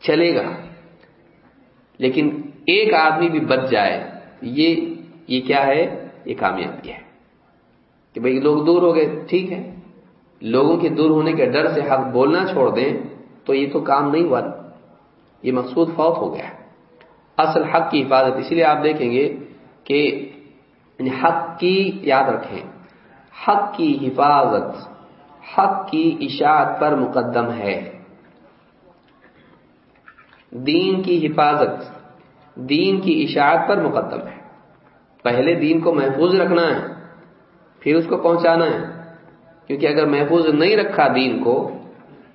چلے گا۔ لیکن ایک آدمی بھی بچ جائے، یہ یہ کیا ہے؟ یہ کامیابی ہے۔ کہ بھئی لوگ دور ہو گئے، ٹھیک ہے۔ لوگوں کے دور ہونے کے ڈر سے حق بولنا چھوڑ دیں، تو یہ تو کام نہیں ہوا۔ یہ مقصود فوت ہو گیا۔ اصل حق کی حفاظت۔ اسی لیے آپ دیکھیں گے کہ یعنی حق کی یاد رکھیں۔ حق کی حفاظت، حق کی اشاعت پر مقدم ہے۔ دین کی حفاظت، دین کی اشاعت پر مقدم ہے۔ پہلے دین کو محفوظ رکھنا ہے، پھر اس کو پہنچانا ہے۔ کیونکہ اگر محفوظ نہیں رکھا دین کو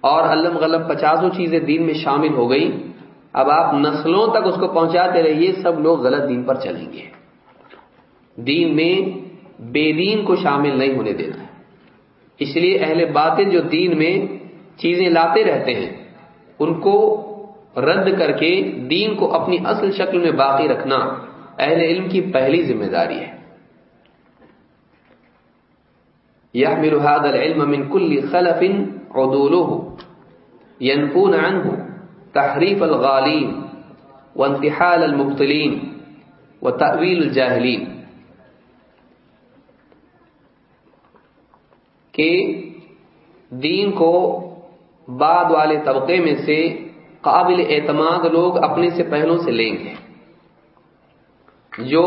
اور علم غلب پچاسوں چیزیں دین میں شامل ہو گئی اب آپ نسلوں تک اس کو پہنچاتے رہیے سب لوگ غلط دین پر چلیں گے۔ دین میں بے دین کو شامل نہیں ہونے دینا۔ ہے اس لیے اہل باطل جو دین میں چیزیں لاتے رہتے ہیں، ان کو رد کر کے دین کو اپنی اصل شکل میں باقی رکھنا اہل علم کی پہلی ذمہ داری ہے۔ يحمل هذا العلم من كل خلف عدوله، ينفون عنه تحريف الغالين وانتحال المبطلين وتأويل الجاهلين. کہ دین کو بعد والے طبقے میں سے قابل اعتماد لوگ اپنے سے پہلوں سے لیں گے، جو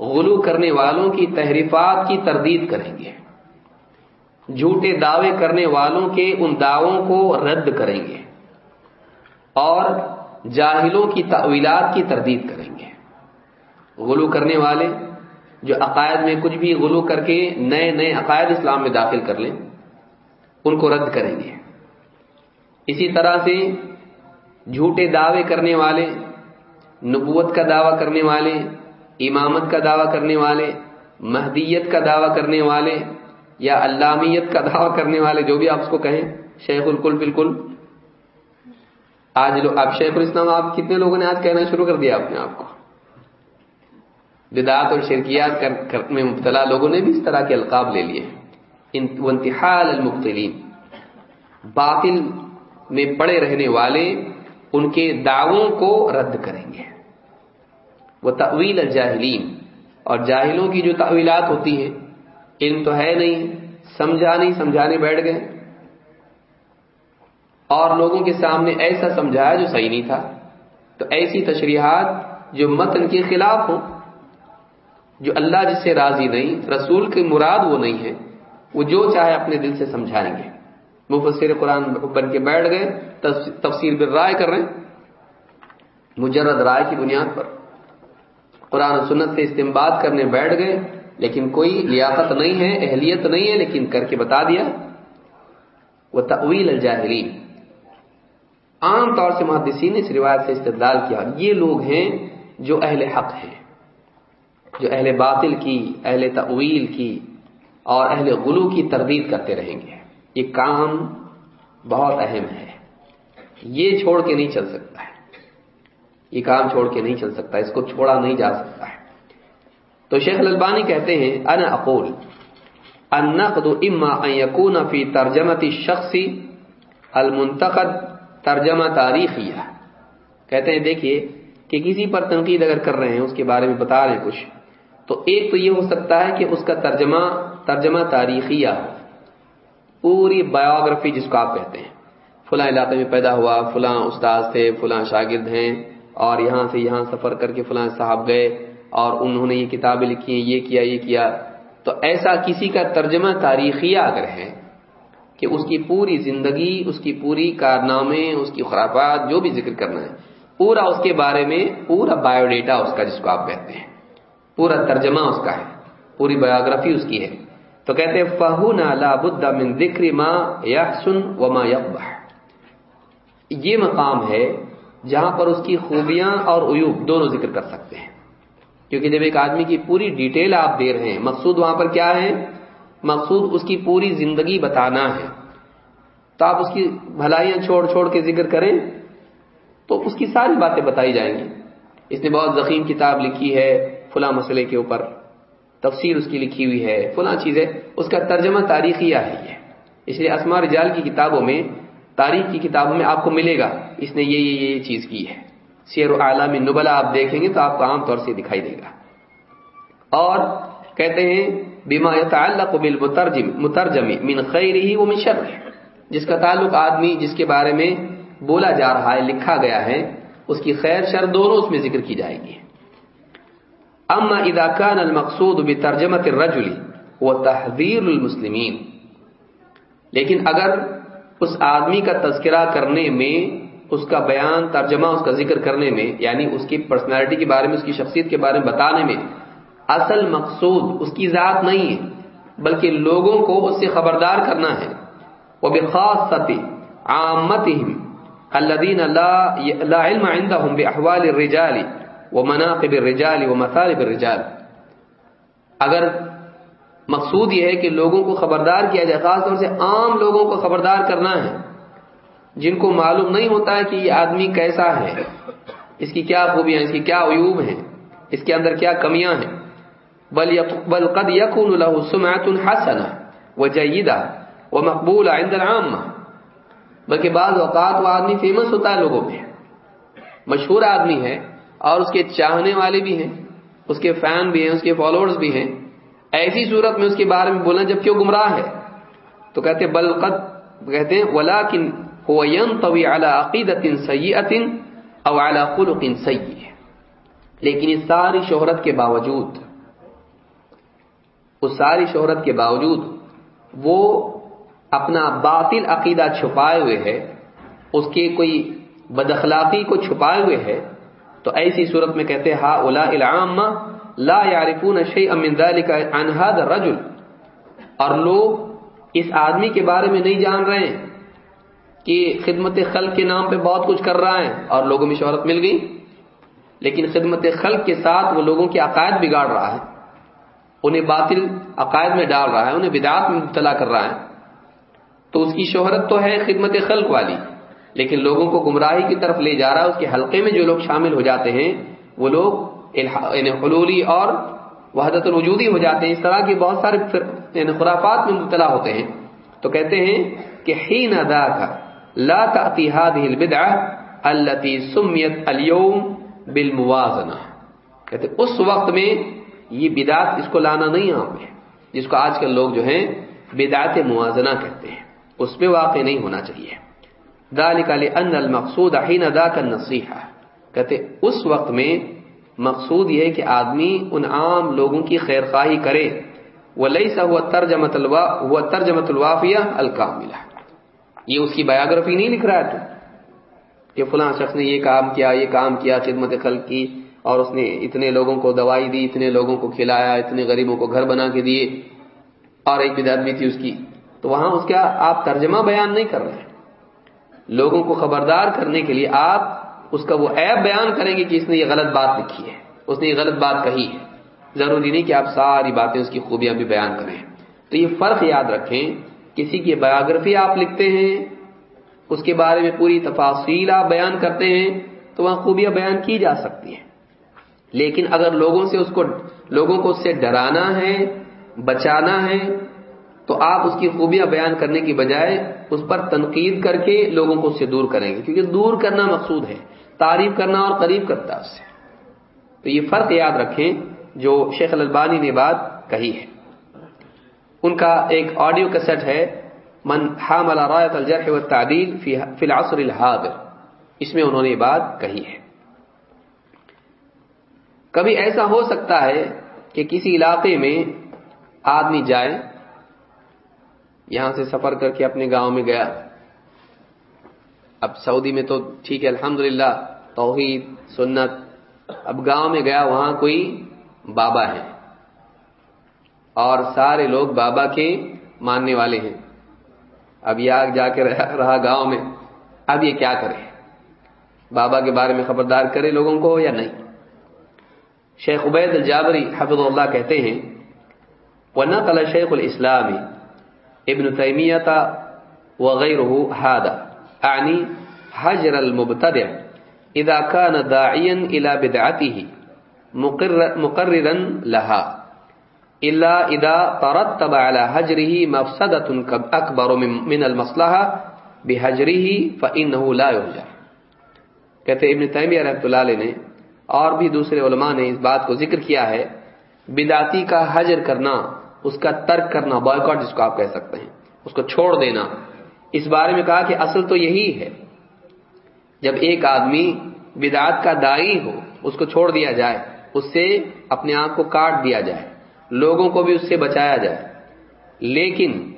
غلو کرنے والوں کی تحریفات کی تردید کریں گے۔ جھوٹے دعوے کرنے والوں کے ان دعووں کو رد کریں گے۔ اور جاہلوں کی تعویلات کی تردید کریں گے۔ غلو کرنے والے جو عقائد میں کچھ بھی غلو کر کے نئے نئے عقائد اسلام میں داخل کر لیں، ان کو رد کریں گے۔ اسی طرح سے جھوٹے دعوے کرنے والے، نبوت کا دعویٰ کرنے والے امامت کا دعویٰ کرنے والے، مہدیت کا دعویٰ کرنے والے یا علامیت کا دعویٰ کرنے والے، جو بھی آپ اس کو کہیں، شیخ الکل بالکل۔ آج لوگ اب شیخ الاسلام، آپ کتنے لوگوں نے آج کہنا شروع کر دیا اپنے آپ کو؟ بدعات اور شرکیات میں مبتلا لوگوں نے بھی اس طرح کے القاب لے لیے۔ انتحال المبتلین۔ باطل میں پڑے رہنے والے ان کے دعووں کو رد کریں گے۔ وہ تعویل الجاہلین۔ اور جاہلوں کی جو تعویلات ہوتی ہیں، علم تو ہے نہیں، سمجھا نہیں، سمجھانے بیٹھ گئے۔ اور لوگوں کے سامنے ایسا سمجھایا جو صحیح نہیں تھا۔ تو ایسی تشریحات جو متن کے خلاف ہوں، جو اللہ جس سے راضی نہیں، رسول کی مراد وہ نہیں ہے، وہ جو چاہے اپنے دل سے سمجھائیں گے۔ مفسر قرآن بن کے بیٹھ گئے تفسیر بر رائے کر رہے ہیں۔ مجرد رائے کی بنیاد پر۔ قرآن و سنت سے استعمال کرنے بیٹھ گئے، لیکن کوئی لیاقت نہیں ہے، اہلیت نہیں ہے، لیکن کر کے بتا دیا۔ وہ تعویل الجاہلین۔ عام طور سے محدثین نے اس روایت سے استدلال کیا۔ یہ لوگ ہیں جو اہل حق ہیں، جو اہل باطل کی، اہل تعویل کی اور اہل غلو کی تردید کرتے رہیں گے۔ یہ کام بہت اہم ہے۔ یہ چھوڑ کے نہیں چل سکتا ہے۔ یہ کام چھوڑ کے نہیں چل سکتا، اس کو چھوڑا نہیں جا سکتا۔ ہے تو شیخ البانی کہتے ہیں، انا اقول، النقد اما ان يكون في ترجمه الشخص المنتقد ترجمہ تاریخیہ۔ کہتے ہیں، دیکھیے کہ کسی پر تنقید اگر کر رہے ہیں، اس کے بارے میں بتا رہے ہیں کچھ، تو ایک تو یہ ہو سکتا ہے کہ اس کا ترجمہ ترجمہ تاریخیہ، پوری بایوگرافی جس کو آپ کہتے ہیں، فلاں علاقے میں پیدا ہوا، فلاں استاد تھے، فلاں شاگرد ہیں اور یہاں سے یہاں سفر کر کے فلاں صاحب گئے اور انہوں نے یہ کتابیں لکھی ہیں، یہ کیا یہ کیا۔ تو ایسا کسی کا ترجمہ تاریخیہ اگر ہے کہ اس کی پوری زندگی، اس کی پوری کارنامے، اس کی خرافات، جو بھی ذکر کرنا ہے، پورا اس کے بارے میں، پورا بایو ڈیٹا اس کا، جس کو آپ کہتے ہیں۔ پورا ترجمہ اس کا ہے، پوری بایوگرافی اس کی ہے۔ تو کہتے ہیں فہو لا بد من ذکر ما یحسن وما یقبح یہ مقام ہے جہاں پر اس کی خوبیاں اور عیوب دونوں ذکر کر سکتے ہیں۔ کیونکہ جب ایک آدمی کی پوری ڈیٹیل آپ دے رہے ہیں، مقصود وہاں پر کیا ہے؟ مقصود اس کی پوری زندگی بتانا ہے۔ تو آپ اس کی بھلائیاں چھوڑ چھوڑ کے ذکر کریں تو اس کی ساری باتیں بتائی جائیں گی۔ اس نے بہت ذخیم کتاب لکھی ہے، فلاں مسئلے کے اوپر تفسیر اس کی لکھی ہوئی ہے، فلاں چیز ہے اس کا ترجمہ تاریخی ہے اس لیے اسما رجال کی کتابوں میں تاریخ کی کتابوں میں آپ کو ملے گا۔ اس نے یہ یہ یہ چیز کی ہے۔ سیر و عالم نبلا آپ دیکھیں گے تو آپ کو عام طور سے دکھائی دے گا۔ اور کہتے ہیں بیما يتعلق بالمترجم مترجم من خیره ومن شره جس کا تعلق آدمی، جس کے بارے میں بولا جا رہا ہے، لکھا گیا ہے، اس کی خیر شر دونوں اس میں ذکر کی جائے گی۔ اما اذا كان المقصود بترجمه الرجل وتحذير المسلمين۔ لیکن اگر اس آدمی کا تذکرہ کرنے میں، اس کا بیان، ترجمہ، اس کا ذکر کرنے میں یعنی اس کی پرسنالٹی کے بارے میں، اس کی شخصیت کے بارے میں بتانے میں، اصل مقصود اس کی ذات نہیں ہے، بلکہ لوگوں کو اس سے خبردار کرنا ہے۔ وہ بخاص ستی عامت الدین لا علم عندهم باحوال الرجال ومناقب الرجال ومثالب الرجال۔ اگر مقصود یہ ہے کہ لوگوں کو خبردار کیا جائے، خاص طور سے عام لوگوں کو خبردار کرنا ہے۔ جن کو معلوم نہیں ہوتا ہے کہ یہ آدمی کیسا ہے، اس کی کیا خوبیاں، اس کی کیا عیوب ہیں، اس کے اندر کیا کمیاں ہیں۔ بل بل قد يكون له سمعه حسنه وجيده ومقبوله عند العامه بلکہ بعض اوقات وہ آدمی فیمس ہوتا ہے لوگوں میں۔ مشہور آدمی ہے اور اس کے چاہنے والے بھی ہیں، اس کے فین بھی ہیں، اس کے فالوورز بھی ہیں۔ ایسی صورت میں اس کے بارے میں بولنا جب کیوں گمراہ ہے۔ تو کہتے بل قد، کہتے ہیں ولكن هو ينطوي على عقيده سيئه او على خلق سيء لیکن اس ساری شہرت کے باوجود، اس ساری شہرت کے باوجود وہ اپنا باطل عقیدہ چھپائے ہوئے ہے، اس کے کوئی بدخلاقی کو چھپائے ہوئے ہے، تو ایسی صورت میں کہتے ہا اولا العام لا یارفون شیئا من ذلك عن هذا الرجل. اور لوگ اس آدمی کے بارے میں نہیں جان رہے ہیں کہ خدمت خلق کے نام پہ بہت کچھ کر رہا ہے اور لوگوں میں شہرت مل گئی، لیکن خدمت خلق کے ساتھ وہ لوگوں کے عقائد بگاڑ رہا ہے، انہیں باطل عقائد میں ڈال رہا ہے، انہیں بدعات میں مبتلا کر رہا ہے۔ تو اس کی شہرت تو ہے خدمت خلق والی، لیکن لوگوں کو گمراہی کی طرف لے جا رہا ہے، اس کے حلقے میں جو لوگ شامل ہو جاتے ہیں، وہ لوگ یعنی حلولی اور وحدت الوجودی ہو جاتے ہیں، اس طرح کی بہت سارے یعنی خرافات میں مبتلا ہوتے ہیں۔ تو کہتے ہیں کہ حین ادا کا لا تأتی هذه البدعة التي سميت اليوم بالموازنہ۔ کہتے اس وقت میں یہ بدعت اس کو لانا نہیں یہاں پہ جس کو آج کل لوگ جو ہیں بدعت موازنہ کہتے ہیں۔ اس پہ واقع نہیں ہونا چاہیے۔ ذالک لان المقصود حين ذاك النصيحه کہتے اس وقت میں مقصود یہ ہے کہ آدمی ان عام لوگوں کی خیر خواہی کرے۔ وليس هو ترجمه الوا، هو ترجمه الوافيه الكامله یہ اس کی بایوگرافی نہیں لکھ رہا ہے تو؟ کہ فلاں شخص نے یہ کام کیا، یہ کام کیا، خدمت خلق کی، اور اس نے اتنے لوگوں کو دوائی دی، اتنے لوگوں کو کھلایا، اتنے غریبوں کو گھر بنا کے دیے، اور ایک بدعت بھی تھی اس کی۔ تو وہاں اس کا آپ ترجمہ بیان نہیں کر رہے۔ ہیں لوگوں کو خبردار کرنے کے لیے آپ اس کا وہ ایپ بیان کریں گے کہ اس نے یہ غلط بات لکھی ہے، اس نے یہ غلط بات کہی ہے۔ ضروری نہیں کہ آپ ساری باتیں اس کی خوبیاں بھی بیان کریں۔ تو یہ فرق یاد رکھیں، کسی کی بایوگرافی آپ لکھتے ہیں، اس کے بارے میں پوری تفاصیل آپ بیان کرتے ہیں، تو وہاں خوبیاں بیان کی جا سکتی ہیں۔ لیکن اگر لوگوں سے اس کو، لوگوں کو اس سے ڈرانا ہے، بچانا ہے، تو آپ اس کی خوبیاں بیان کرنے کی بجائے اس پر تنقید کر کے لوگوں کو اس سے دور کریں گے۔ کیونکہ دور کرنا مقصود ہے۔ تعریف کرنا اور قریب کرتا اس سے۔ تو یہ فرق یاد رکھیں جو شیخ البانی نے بات کہی ہے۔ ان کا ایک آڈیو کیسٹ ہے، من حامل رایت الجرح والتعدیل فی العصر الحاضر۔ اس میں انہوں نے بات کہی ہے۔ کبھی ایسا ہو سکتا ہے کہ کسی علاقے میں آدمی جائے، یہاں سے سفر کر کے اپنے گاؤں میں گیا۔ اب سعودی میں تو ٹھیک ہے، الحمدللہ توحید، سنت۔ اب گاؤں میں گیا، وہاں کوئی بابا ہے۔ اور سارے لوگ بابا کے ماننے والے ہیں۔ اب یہ جا کے رہا گاؤں میں۔ اب یہ کیا کرے؟ بابا کے بارے میں خبردار کرے لوگوں کو یا نہیں؟ شیخ عبید الجابری حفظ اللہ کہتے ہیں، ونقل شیخ الاسلام ابن تیمیت وغیرہ هذا اعنی حجر المبتدع۔ اذا كان داعيا الى بدعته مقررا لها الا اذا ترتب على حجره مفسدة اكبر من المصلحة بحجره فانه لا يرجع کہتے ابن تیمیہ رحمۃ اللہ علیہ نے اور بھی دوسرے علماء نے اس بات کو ذکر کیا ہے بداتی کا حجر کرنا، اس کا ترک کرنا بائیکاٹ جس کو آپ کہہ سکتے ہیں، اس کو چھوڑ دینا۔ اس بارے میں کہا کہ اصل تو یہی ہے۔ جب ایک آدمی بدعت کا دائی ہو، اس کو چھوڑ دیا جائے، اس سے اپنے آپ کو کاٹ دیا جائے، لوگوں کو بھی اس سے بچایا جائے۔ لیکن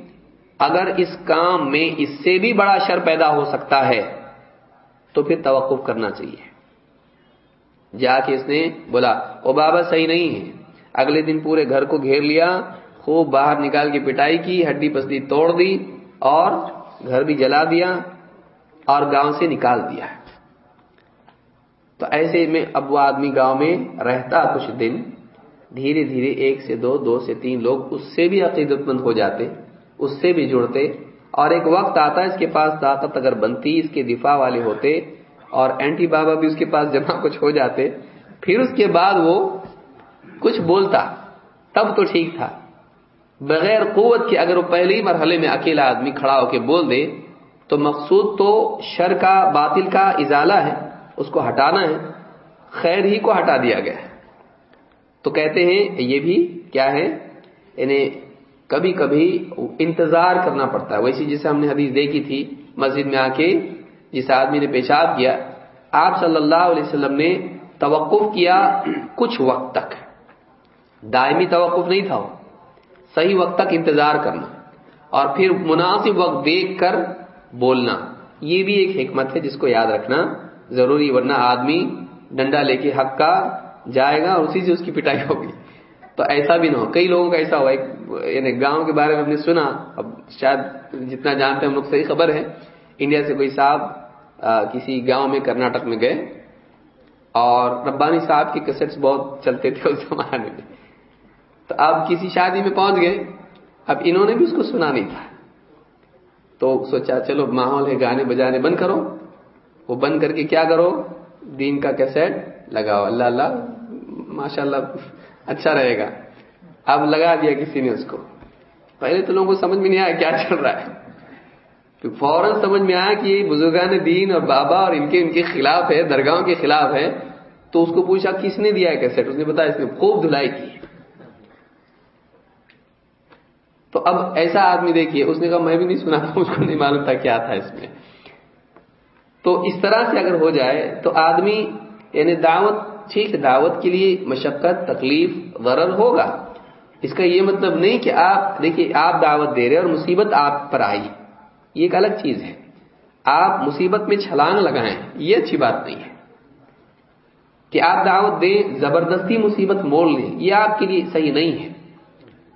اگر اس کام میں اس سے بھی بڑا شر پیدا ہو سکتا ہے، تو پھر توقف کرنا چاہیے۔ جا کے اس نے بولا، او بابا، صحیح نہیں ہے۔ اگلے دن پورے گھر کو گھیر لیا، خوب باہر نکال کے پٹائی کی، ہڈی پسلی توڑ دی اور گھر بھی جلا دیا۔ اور گاؤں سے نکال دیا تو ایسے میں اب وہ آدمی گاؤں میں رہتا کچھ دن، دھیرے دھیرے ایک سے دو دو سے تین لوگ اس سے بھی عقیدت مند ہو جاتے، اس سے بھی جڑتے، اور ایک وقت آتا اس کے پاس طاقت اگر بنتی، اس کے دفاع والے ہوتے، اور اینٹی بابا بھی اس کے پاس جمع کچھ ہو جاتے، پھر اس کے بعد وہ کچھ بولتا، تب تو ٹھیک تھا۔ بغیر قوت کے اگر وہ پہلے ہی مرحلے میں اکیلا آدمی کھڑا ہو کے بول دے تو مقصود تو شر کا، باطل کا ازالہ ہے، اس کو ہٹانا ہے، خیر ہی کو ہٹا دیا گیا ہے۔ تو کہتے ہیں، یہ بھی کیا ہے؟ انہیں کبھی کبھی انتظار کرنا پڑتا ہے۔ ویسی جسے ہم نے حدیث دیکھی تھی، مسجد میں آ کے جس آدمی نے پیشاب کیا، آپ صلی اللہ علیہ وسلم نے توقف کیا کچھ وقت تک۔ دائمی توقف نہیں تھا۔ وہ صحیح وقت تک انتظار کرنا۔ اور پھر مناسب وقت دیکھ کر بولنا۔ یہ بھی ایک حکمت ہے جس کو یاد رکھنا ضروری، ورنہ آدمی ڈنڈا لے کے حق کا جائے گا اور اسی سے اس کی پٹائی ہوگی۔ تو ایسا بھی نہ ہو۔ کئی لوگوں کا ایسا ہوا۔ ایک یعنی گاؤں کے بارے میں ہم نے سنا۔ اب شاید جتنا جانتے ہیں ہم لوگ صحیح خبر ہے۔ انڈیا سے کوئی صاحب کسی گاؤں میں کرناٹک میں گئے اور ربانی صاحب کے کیسٹس بہت چلتے تھے اس زمانے میں۔ تو اب کسی شادی میں پہنچ گئے۔ اب انہوں نے بھی اس کو سنا نہیں تھا۔ تو سوچا چلو ماحول ہے گانے بجانے بند کرو۔ وہ بند کر کے کیا کرو؟ دین کا کیسٹ لگاؤ۔ اللہ اللہ ماشاء اللہ اچھا رہے گا۔ اب لگا دیا کسی نے اس کو۔ پہلے تو لوگوں کو سمجھ میں نہیں آیا کیا چل رہا ہے۔ تو فوراً سمجھ میں آیا کہ یہ بزرگان دین اور بابا اور ان کے ان کے خلاف ہے، درگاہوں کے خلاف ہے۔ تو اس کو پوچھا، کس نے دیا ہے کیسٹ اس نے بتایا، اس نے خوب دھلائی کی۔ تو اب ایسا آدمی دیکھیے، اس نے کہا میں بھی نہیں سنا تھا، مجھ کو نہیں معلوم تھا کیا تھا اس میں۔ تو اس طرح سے اگر ہو جائے تو آدمی یعنی دعوت، ٹھیک ہے، دعوت کے لیے مشقت، تکلیف غرر ہوگا۔ اس کا یہ مطلب نہیں کہ آپ، دیکھیے، آپ دعوت دے رہے اور مصیبت آپ پر آئی۔ یہ ایک الگ چیز ہے۔ آپ مصیبت میں چھلانگ لگائیں، یہ اچھی بات نہیں ہے۔ کہ آپ دعوت دیں، زبردستی مصیبت موڑ لیں، یہ آپ کے لیے صحیح نہیں ہے۔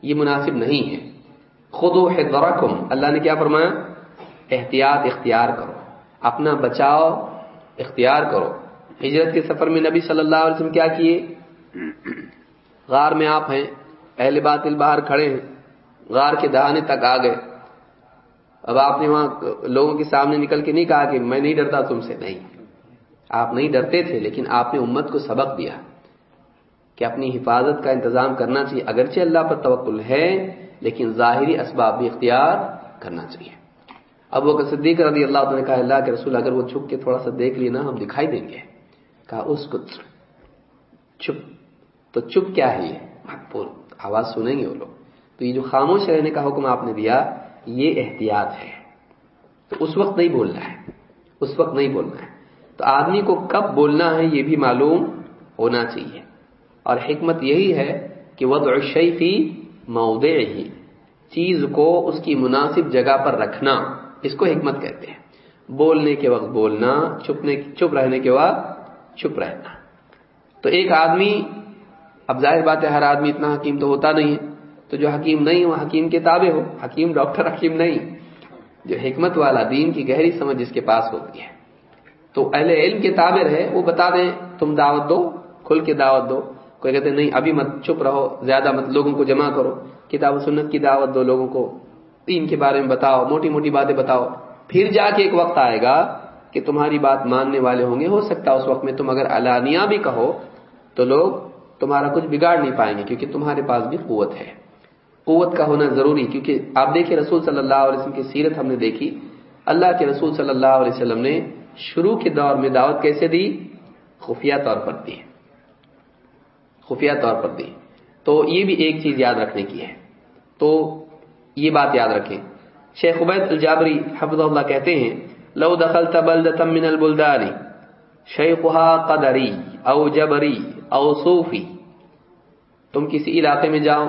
یہ مناسب نہیں ہے۔ خود و اللہ نے کیا فرمایا؟ احتیاط اختیار کرو، اپنا بچاؤ اختیار کرو۔ ہجرت کے سفر میں نبی صلی اللہ علیہ وسلم کیا کیے؟ غار میں آپ ہیں، اہل باطل باہر کھڑے ہیں، غار کے دہانے تک آ گئے۔ اب آپ نے وہاں لوگوں کے سامنے نکل کے نہیں کہا کہ میں نہیں ڈرتا تم سے؟ نہیں۔ آپ نہیں ڈرتے تھے، لیکن آپ نے امت کو سبق دیا کہ اپنی حفاظت کا انتظام کرنا چاہیے۔ اگرچہ اللہ پر توکل ہے لیکن ظاہری اسباب بھی اختیار کرنا چاہیے۔ اب وہ صدیق رضی اللہ نے کہا، اللہ کے رسول، اگر وہ چھپ کے تھوڑا سا دیکھ لینا، ہم دکھائی دیں گے۔ کہا، اس کو چپ تو چپ کیا ہے یہ؟ مقبول آواز سنیں گے وہ لوگ۔ تو یہ جو خاموش رہنے کا حکم آپ نے دیا، یہ احتیاط ہے۔ تو اس وقت نہیں بولنا ہے۔ اس وقت نہیں بولنا ہے۔ تو آدمی کو کب بولنا ہے، یہ بھی معلوم ہونا چاہیے۔ اور حکمت یہی ہے کہ وہ شیفی مودع ہی چیز کو اس کی مناسب جگہ پر رکھنا، اس کو حکمت کہتے ہیں۔ بولنے کے وقت بولنا چپنے چپ رہنے کے وقت چپ رہنا۔ تو ایک آدمی، اب ظاہر بات ہے ہر آدمی اتنا حکیم تو ہوتا نہیں ہے۔ تو جو حکیم نہیں، وہ حکیم کے تابع ہو۔ حکیم ڈاکٹر، حکیم نہیں۔ جو حکمت والا دین کی گہری سمجھ جس کے پاس ہوتی ہے۔ تو اہل علم کے تابع رہے، وہ بتا دیں، تم دعوت دو، کھل کے دعوت دو۔ کوئی کہتے نہیں، ابھی مت چپ رہو، زیادہ مت لوگوں کو جمع کرو۔ کتاب و سنت کی دعوت دو لوگوں کو، دین کے بارے میں بتاؤ، موٹی موٹی باتیں بتاؤ۔ پھر جا کے ایک وقت آئے گا کہ تمہاری بات ماننے والے ہوں گے، ہو سکتا ہے اس وقت میں تم اگر علانیہ بھی کہو تو لوگ تمہارا کچھ بگاڑ نہیں پائیں گے، کیونکہ تمہارے پاس بھی قوت ہے۔ قوت کا ہونا ضروری، کیونکہ آپ دیکھیں رسول صلی اللہ علیہ وسلم کی سیرت ہم نے دیکھی۔ اللہ کے رسول صلی اللہ علیہ وسلم نے شروع کے دور میں دعوت کیسے دی؟ خفیہ طور پر دی۔ خفیہ طور پر دی تو یہ بھی ایک چیز یاد رکھنے کی ہے۔ تو یہ بات یاد رکھیں۔ شیخ عبید الجابری حفظ اللہ کہتے ہیں، لو دخلت بلدتا من البلدانی شیخها قدری او جبری او صوفی۔ تم کسی علاقے میں جاؤ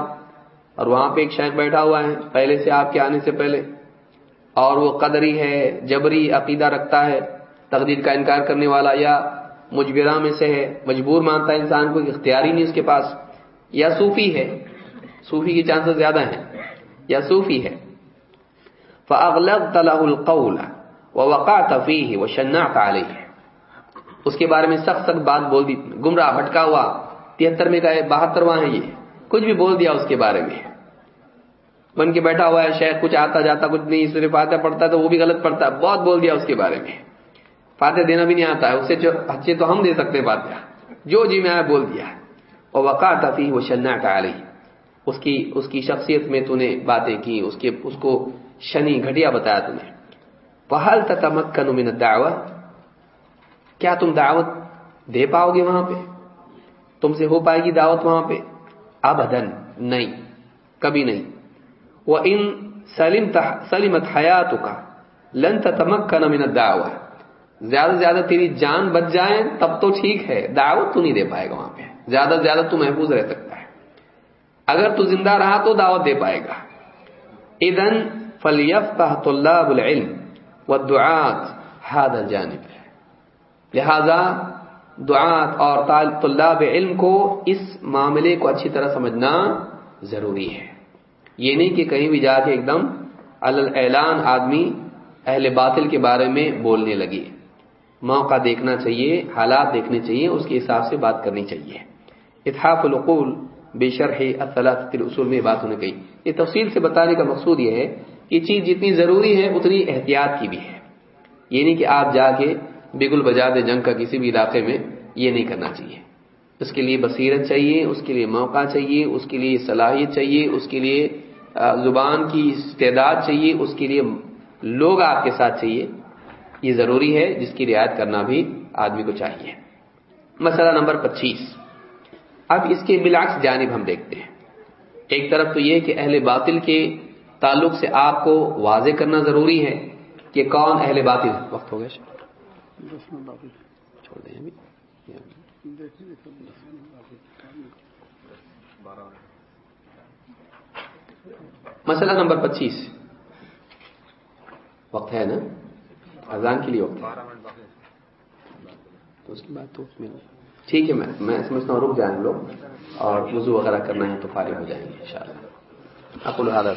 اور وہاں پہ ایک شیخ بیٹھا ہوا ہے، پہلے سے آپ کے آنے سے پہلے۔ اور وہ قدری ہے، جبری عقیدہ رکھتا ہے، تقدیر کا انکار کرنے والا یا مجبرہ میں سے ہے، مجبور مانتا ہے انسان کو اختیاری نہیں اس کے پاس۔ یا صوفی ہے، صوفی کی چانسز زیادہ ہیں۔ یا صوفی ہے۔ فَأَغْلَقْتَ لَهُ الْقَوْلَ وَوَقَعْتَ فِيهِ وَشَنَّعْتَ عَلَيْهِ۔ اس کے بارے میں سخت سخت بات بول دی، گمراہ، بھٹکا ہوا، تہتر میں کہے بہترواں ہے یہ۔ کچھ بھی بول دیا اس کے بارے میں۔ بن کے بیٹھا ہوا ہے شاید کچھ آتا جاتا، کچھ نہیں، صرف فاتح پڑھتا ہے تو وہ بھی غلط پڑھتا ہے بہت بول دیا اس کے بارے میں۔ فاتح دینا بھی نہیں آتا ہے اسے جو اچھے تو ہم دے سکتے فاتح جو جی میں بول دیا اور وقع تفیح وہ شنا ٹالی اس کی اس کی شخصیت میں تو نے باتیں کی، اس کے، اس کو شنی گھٹیا بتایا تمہیں پہل تمک من دعوت کیا تم دعوت دے پاؤ گے وہاں پہ؟ تم سے ہو پائے گی دعوت وہاں پہ؟ ابدن نہیں، کبھی نہیں۔ وہ ان سلیمت حیات کا لن تمک کا نمین زیادہ سے زیادہ تیری جان بچ جائے، تب تو ٹھیک ہے، دعوت تو نہیں دے پائے گا وہاں پہ۔ زیادہ سے زیادہ تو محفوظ رہ سکتا ہے۔ اگر تو زندہ رہا تو دعوت دے پائے گا۔ ادن فلیف طلاب العلم و دعات ہاد الجانب لہذا دعات اور طلاب علم کو اس معاملے کو اچھی طرح سمجھنا ضروری ہے۔ یہ نہیں کہ کہیں بھی جا کے ایک دم اعلان آدمی اہل باطل کے بارے میں بولنے لگے۔ موقع دیکھنا چاہیے، حالات دیکھنے چاہیے، اس کے حساب سے بات کرنی چاہیے۔ اتحاف القول بے شرح اصول میں بات ہونے گئی یہ تفصیل سے بتانے کا مقصود یہ ہے کہ چیز جتنی ضروری ہے، اتنی احتیاط کی بھی ہے۔ یہ نہیں کہ آپ جا کے بگل بجا دے جنگ کا کسی بھی علاقے میں، یہ نہیں کرنا چاہیے۔ اس کے لیے بصیرت چاہیے، اس کے لیے موقع چاہیے، اس کے لیے صلاحیت چاہیے، اس کے لیے زبان کی استعداد چاہیے، اس کے لیے لوگ آپ کے ساتھ چاہیے۔ یہ ضروری ہے جس کی رعایت کرنا بھی آدمی کو چاہیے۔ مسئلہ نمبر پچیس۔ اب اس کے بلاکس جانب ہم دیکھتے ہیں۔ ایک طرف تو یہ کہ اہل باطل کے تعلق سے آپ کو واضح کرنا ضروری ہے کہ کون اہل باطل وقت ہو گیا چھوڑ دیں مسئلہ نمبر پچیس۔ وقت ہے نا؟ اذان کے لیے وقت ہے۔ تو اس کی بات تو ٹھیک ہے، میں میں سمجھتا ہوں رک جائیں ہم لوگ اور وضو وغیرہ کرنا ہے تو فارغ ہو جائیں گے ان شاء اللہ آپ کو لہٰذا